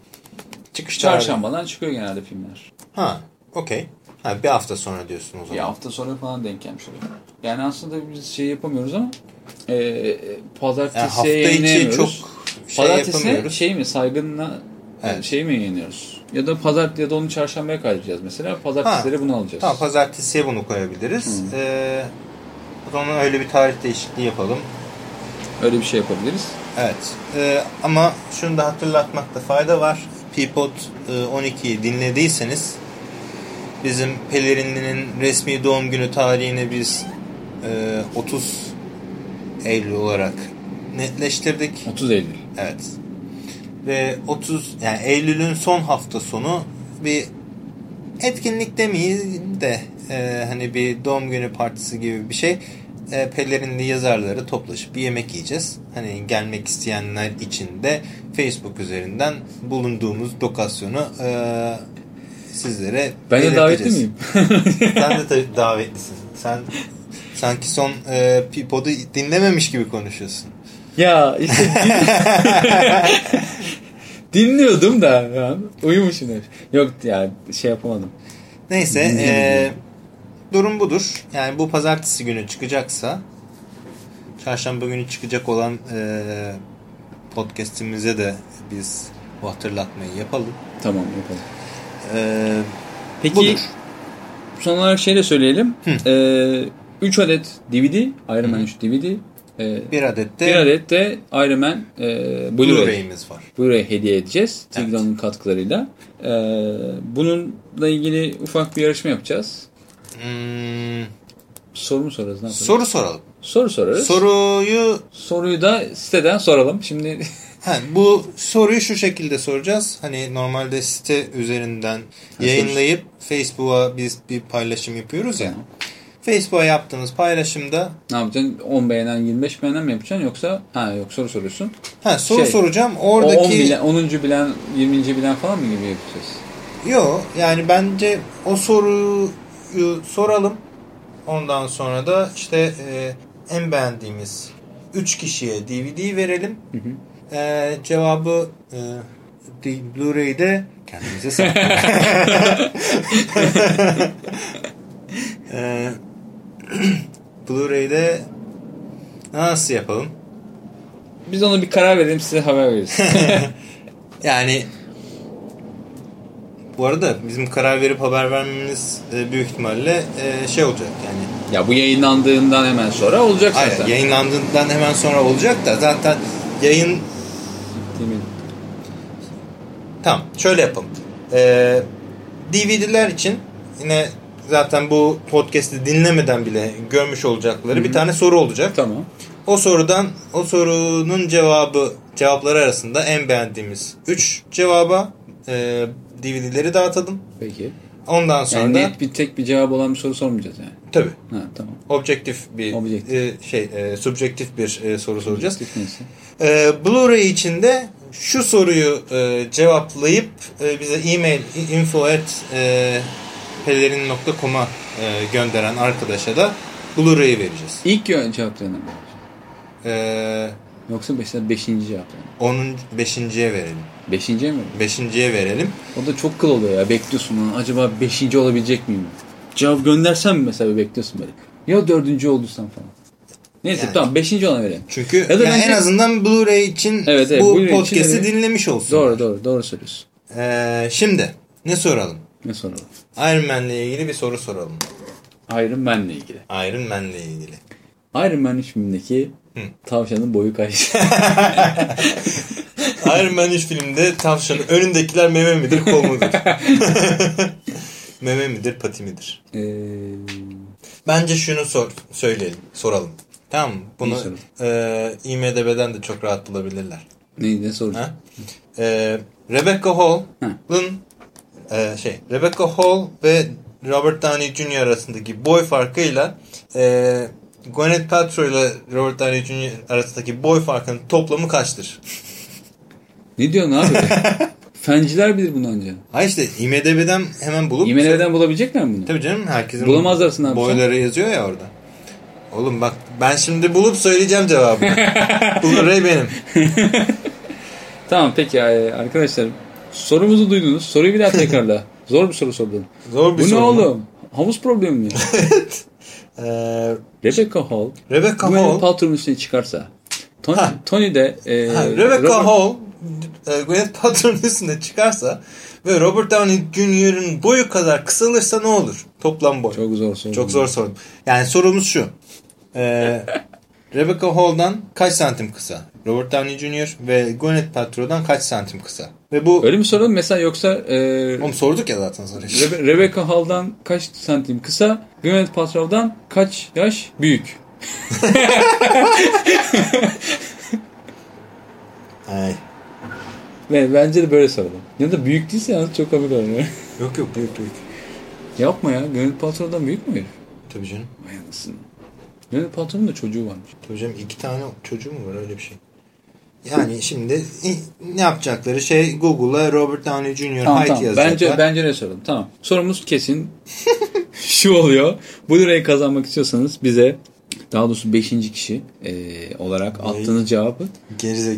Çıkış. Çarşambadan çıkıyor genelde filmler. Ha, okey. Ha, bir hafta sonra diyorsun o Bir zaman. hafta sonra falan denk gelmiş oluyor. Yani aslında biz şey yapamıyoruz ama e, e, pazartesiye Yani hafta içi yayınlayamıyoruz. çok şey Pazartesi yapamıyoruz. şey mi saygınla Evet. şey mi yayınlıyoruz? Ya da pazar ya da onu çarşambaya kaydedeceğiz mesela. Pazartesileri bunu alacağız. Tamam pazartesiye bunu koyabiliriz. Ee, o zaman öyle bir tarih değişikliği yapalım. Öyle bir şey yapabiliriz. Evet. Ee, ama şunu da hatırlatmakta fayda var. Peapod e, 12'yi dinlediyseniz bizim Pelerinli'nin resmi doğum günü tarihini biz e, 30 Eylül olarak netleştirdik. 30 Eylül. Evet. Ve 30 yani Eylül'ün son hafta sonu bir etkinlik demeyiz de e, hani bir doğum günü partisi gibi bir şey. E, Pelerinli yazarları toplaşıp bir yemek yiyeceğiz. Hani gelmek isteyenler için de Facebook üzerinden bulunduğumuz lokasyonu e, sizlere Ben de davetli miyim? Sen de tabii davetlisin. Sen sanki son e, Pipod'u dinlememiş gibi konuşuyorsun. Ya işte dinliyordum da uyumuşum. Yok ya şey yapamadım. Neyse eee, durum budur. Yani bu pazartesi günü çıkacaksa çarşamba günü çıkacak olan eee podcast'imize de biz bu hatırlatmayı yapalım. Tamam yapalım. Eee, Peki budur. son olarak şey de söyleyelim. 3 adet DVD, Iron Man 3 DVD. e, Bir adet de bir adet de Iron Man e, Blu-ray. Blu-ray'imiz var. Blu-ray hediye edeceğiz. Evet. Tigran'ın katkılarıyla. E, bununla ilgili ufak bir yarışma yapacağız. Hmm, Soru mu sorarız? Ne yapalım? soru soralım. Soru sorarız. Soruyu Soruyu da siteden soralım. Şimdi ha, bu soruyu şu şekilde soracağız. Hani normalde site üzerinden yayınlayıp Facebook'a biz bir paylaşım yapıyoruz ya. Tamam. Facebook'a yaptığımız paylaşımda ne yapacaksın? 10 beğenen 25 beğenen mi yapacaksın yoksa ha yok soru soruyorsun. ha, soru Şey, soracağım. O 10 Oradaki bilen, 10. bilen 20. bilen falan mı gibi yapacağız? Yo yani bence o soruyu soralım. Ondan sonra da işte e, en beğendiğimiz 3 kişiye DVD verelim. E, cevabı e, Blu-ray'de kendimize saklayalım. e, Blu-ray'de nasıl yapalım? Biz ona bir karar verelim size haber veririz. Yani bu arada bizim karar verip haber vermemiz e, büyük ihtimalle e, şey olacak yani. ya bu yayınlandığından hemen sonra olacak Hayır, zaten. yayınlandığından hemen sonra olacak da zaten yayın mi? tamam şöyle yapalım. E, DVD'ler için yine zaten bu podcast'i dinlemeden bile görmüş olacakları bir tane soru olacak. Tamam. O sorudan o sorunun cevabı cevapları arasında en beğendiğimiz 3 cevaba e, DVD'leri dağıtalım. Peki. Ondan sonra Yani da net bir tek bir cevap olan bir soru sormayacağız yani. tabii Ha tamam. objektif bir Objektif. e, şey e, subjektif bir e, soru soracağız. E, Blu-ray için de şu soruyu e, cevaplayıp e, bize e-mail info at e, pelerin.com'a e, gönderen arkadaşa da Blu-ray'i vereceğiz. İlk yön cevaplarına mı? E, Yoksa mesela beşinci cevaplarına. onun beşinciye verelim. Beşinciye mi? Beşinciye verelim. O da çok kıl oluyor ya. Bekliyorsun lan. Acaba beşinci olabilecek miyim? Cevap göndersem mi mesela bekliyorsun böyle. Ya dördüncü olduysam falan. Neyse Yani. tamam beşinci ona verelim. Çünkü Ya da yani bence- en azından Blu-ray için Evet, evet, bu için podcast'i dinlemiş olsun. Doğru doğru doğru söylüyorsun. E, şimdi ne soralım? Ne soralım? Iron Man'le ilgili bir soru soralım. Iron Man'le ilgili. Iron Man'le ilgili. Iron Man 3 tavşanın boyu kaç? Iron Man 3 filmde tavşanın önündekiler meme midir kol mudur? meme midir pati midir? Ee, Bence şunu sor, söyleyelim, soralım. Tamam mı? Bunu e, IMDB'den de çok rahat bulabilirler. Neydi ne soracağım? E, Rebecca Hall'ın e, şey Rebecca Hall ve Robert Downey Jr. arasındaki boy farkıyla e, Gwyneth Paltrow ile Robert Downey Jr. arasındaki boy farkının toplamı kaçtır? Ne diyorsun abi? Fenciler bilir bunu anca. Ha işte IMDB'den hemen bulup IMDB'den bulabilecekler mi bunu? Tabii canım herkesin Bulamazlar aslında abi. boyları yazıyor ya orada. Oğlum bak ben şimdi bulup söyleyeceğim cevabını. Blu-ray benim. Tamam peki e, arkadaşlar sorumuzu duydunuz. Soruyu bir daha tekrarla. Zor bir soru sordun. Zor bir Bu ne soru mu? oğlum? Havuz problemi mi? Ee, Rebecca Hall Rebecca Gwyneth Hall Paltrow'un üstüne çıkarsa Tony, Ha. Tony de e, ha, Rebecca Robert- Hall e, Gwyneth Paltrow'un üstüne çıkarsa ve Robert Downey Jr.'ın boyu kadar kısalırsa ne olur? Toplam boy. Çok zor soru. Çok zor soru. Yani sorumuz şu. Ee, Rebecca Hall'dan kaç santim kısa? Robert Downey Jr. ve Gwyneth Paltrow'dan kaç santim kısa? Ve bu Öyle mi soralım mesela yoksa e, Onu sorduk ya zaten sonra. Rebe- Rebecca Hall'dan kaç santim kısa, Gwyneth Paltrow'dan kaç yaş büyük? Ay. Ve bence de böyle soralım. Ya da büyük değilse yalnız çok komik olur. Yok yok büyük büyük. Yapma ya. Gwyneth Paltrow'dan büyük mü herif? Tabii canım. Vay anasını. Gwyneth Paltrow'un da çocuğu varmış. Tabii canım iki tane çocuğu mu var öyle bir şey. Yani şimdi ne yapacakları şey Google'a Robert Downey Jr. Tamam height tamam. yazacaklar. Bence, bence ne soralım. Tamam. Sorumuz kesin. Şu oluyor. Blu-ray kazanmak istiyorsanız bize daha doğrusu 5. kişi e, olarak Vay. attığınız cevabı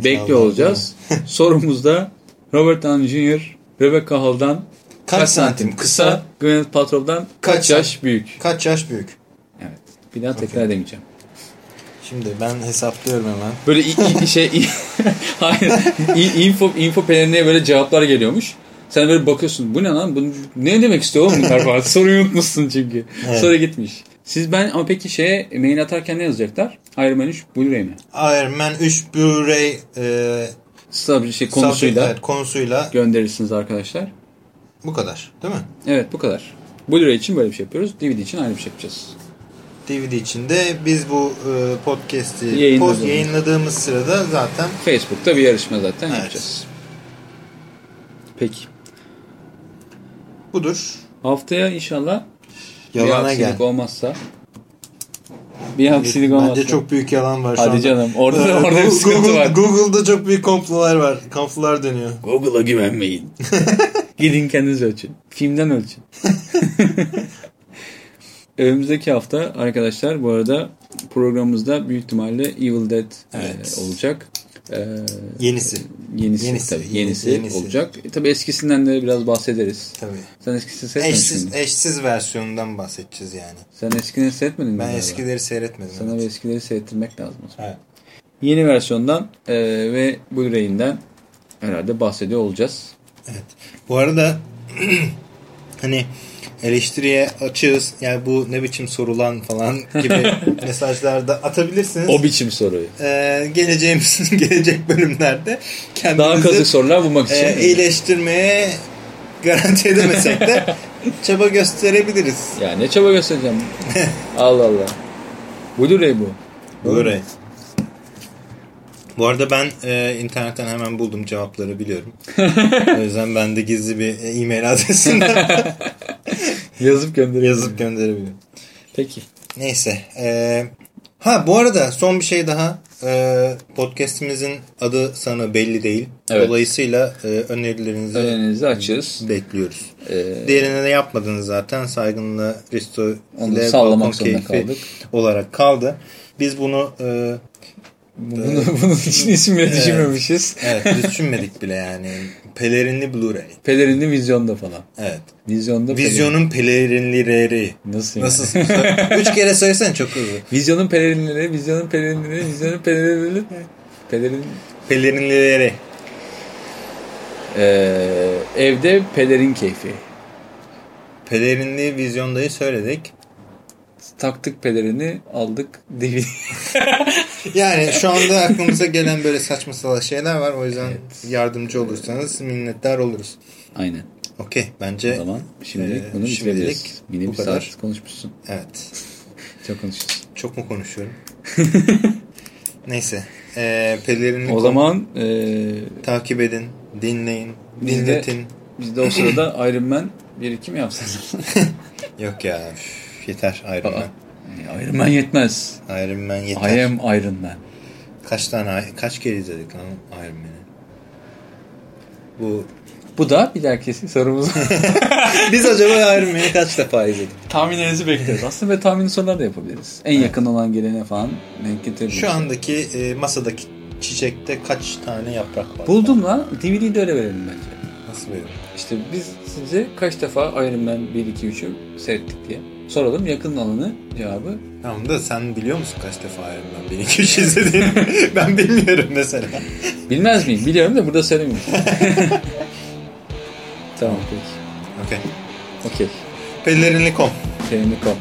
bekliyor olacağız. Sorumuzda Robert Downey Jr. Rebecca Hall'dan Kaç santim kısa, Gwyneth Paltrow'dan kaç, Kaç yaş büyük? kaç yaş büyük? Evet. Bir daha tekrar edemeyeceğim. Şimdi ben hesaplıyorum hemen. Böyle şey hayır info info pelerine böyle cevaplar geliyormuş. Sen böyle bakıyorsun bu ne lan? Bu ne demek istiyor oğlum bunlar falan. Soruyu unutmuşsun çünkü. Evet. Sonra gitmiş. Siz ben ama peki şeye mail atarken ne yazacaklar? Iron Man 3 Blu-ray mi? Iron Man 3 Blu-ray e, şey konusuyla subject- evet, konusuyla gönderirsiniz arkadaşlar. bu kadar değil mi? Evet bu kadar. Blu-ray için böyle bir şey yapıyoruz. DVD için ayrı bir şey yapacağız. DVD içinde biz bu e, podcast'i Yayınladığımız. post yayınladığımız sırada zaten Facebook'ta bir yarışma zaten Evet. yapacağız. Peki. Budur. Haftaya inşallah bir Yalana aksilik gel. olmazsa bir aksilik olmazsa. Bence çok büyük yalan var şu Hadi anda. canım, orada da- Ee, orada bir Google- sıkıntı var. Google'da çok büyük komplolar var. Komplolar dönüyor. Google'a güvenmeyin. Gidin kendiniz ölçün. Filmden ölçün. Önümüzdeki hafta arkadaşlar bu arada programımızda büyük ihtimalle Evil Dead e, Evet. olacak. E, Yenisi. yenisi, Yenisi, tabii yenisi, yenisi, olacak. E, tabii eskisinden de biraz bahsederiz. Tabii. Sen eskisini seyretmedin Eşsiz, mi? eşsiz versiyonundan bahsedeceğiz yani. Sen eskileri seyretmedin mi? Ben galiba? eskileri seyretmedim. Sana evet. eskileri seyrettirmek lazım. Evet. Yeni versiyondan e, ve Blu-ray'inden herhalde bahsediyor olacağız. Evet. Bu arada hani eleştiriye açığız. Yani bu ne biçim sorulan falan gibi mesajlarda atabilirsiniz. O biçim soruyu. Ee, geleceğimiz gelecek bölümlerde kendimizi Daha kazık sorular bulmak için. e, iyileştirmeye garanti edemesek de çaba gösterebiliriz. Ya ne çaba göstereceğim. Allah Allah. Blu-ray bu. Blu-ray. Bu arada ben e, internetten hemen buldum cevapları biliyorum. o yüzden ben de gizli bir e, e-mail adresinden Yazıp gönderiyorum. yazıp gönderebilirim. Peki. Neyse. e, ha bu arada son bir şey daha. E, podcast'imizin adı sana belli değil. Evet. Dolayısıyla e, önerilerinizi Önerilerinizi açığız. bekliyoruz. Ee, Diğerini de yapmadınız zaten. Saygınla Risto ile Balkon Keyfi kaldık. olarak kaldı. Biz bunu e, bunu, bunun için isim bile düşünmemişiz. evet biz düşünmedik bile yani. Pelerinli Blu-ray. Pelerinli vizyonda falan. Evet. Vizyonda Vizyonun pelerinlileri. Nasıl yani? Nasıl? Üç kere söylesene çok hızlı. Vizyonun pelerinleri, vizyonun pelerinleri, vizyonun pelerinleri. Pelerin... Pelerinlileri. Ee, evde pelerin keyfi. Pelerinli vizyondayı söyledik. Taktık pelerini, aldık DVD. Yani şu anda aklımıza gelen böyle saçma salak şeyler var. O yüzden yardımcı olursanız minnettar oluruz. Aynen. Okey bence O zaman şimdi e, bunu şimdilik bitirebiliriz. Yine bu bir kadar. saat konuşmuşsun. Evet. Çok konuşuyoruz. Çok mu konuşuyorum? Neyse. Ee, pelerinli O zaman e, takip edin, dinleyin, Biz de- dinletin. biz de o sırada Iron Man 1-2 mi yapsak? Yok ya yeter Iron Man. Iron Man yetmez. Iron Man yeter. I am Iron Man. Kaç tane kaç kere izledik lan Iron Man'i? Bu Bu da bir dahaki sorumuz. biz acaba Iron Man'i kaç defa izledik? Tahminlerinizi bekliyoruz. Aslında böyle tahmin sorular da yapabiliriz. En yakın olan gelene falan denk getirebiliriz. Şu andaki e, masadaki çiçekte kaç tane yaprak var? Buldum lan. DVD'yi de öyle verelim bence. Nasıl böyle? İşte biz size kaç defa Iron Man 1, 2, 3'ü seyrettik diye. Soralım yakın alanı cevabı. Tamam da sen biliyor musun kaç defa Iron Man 1 2 3 izlediğini? ben bilmiyorum mesela. Bilmez miyim? Biliyorum da burada söylemiyorum. tamam peki. Okey. Okey. Pelerinli.com kal.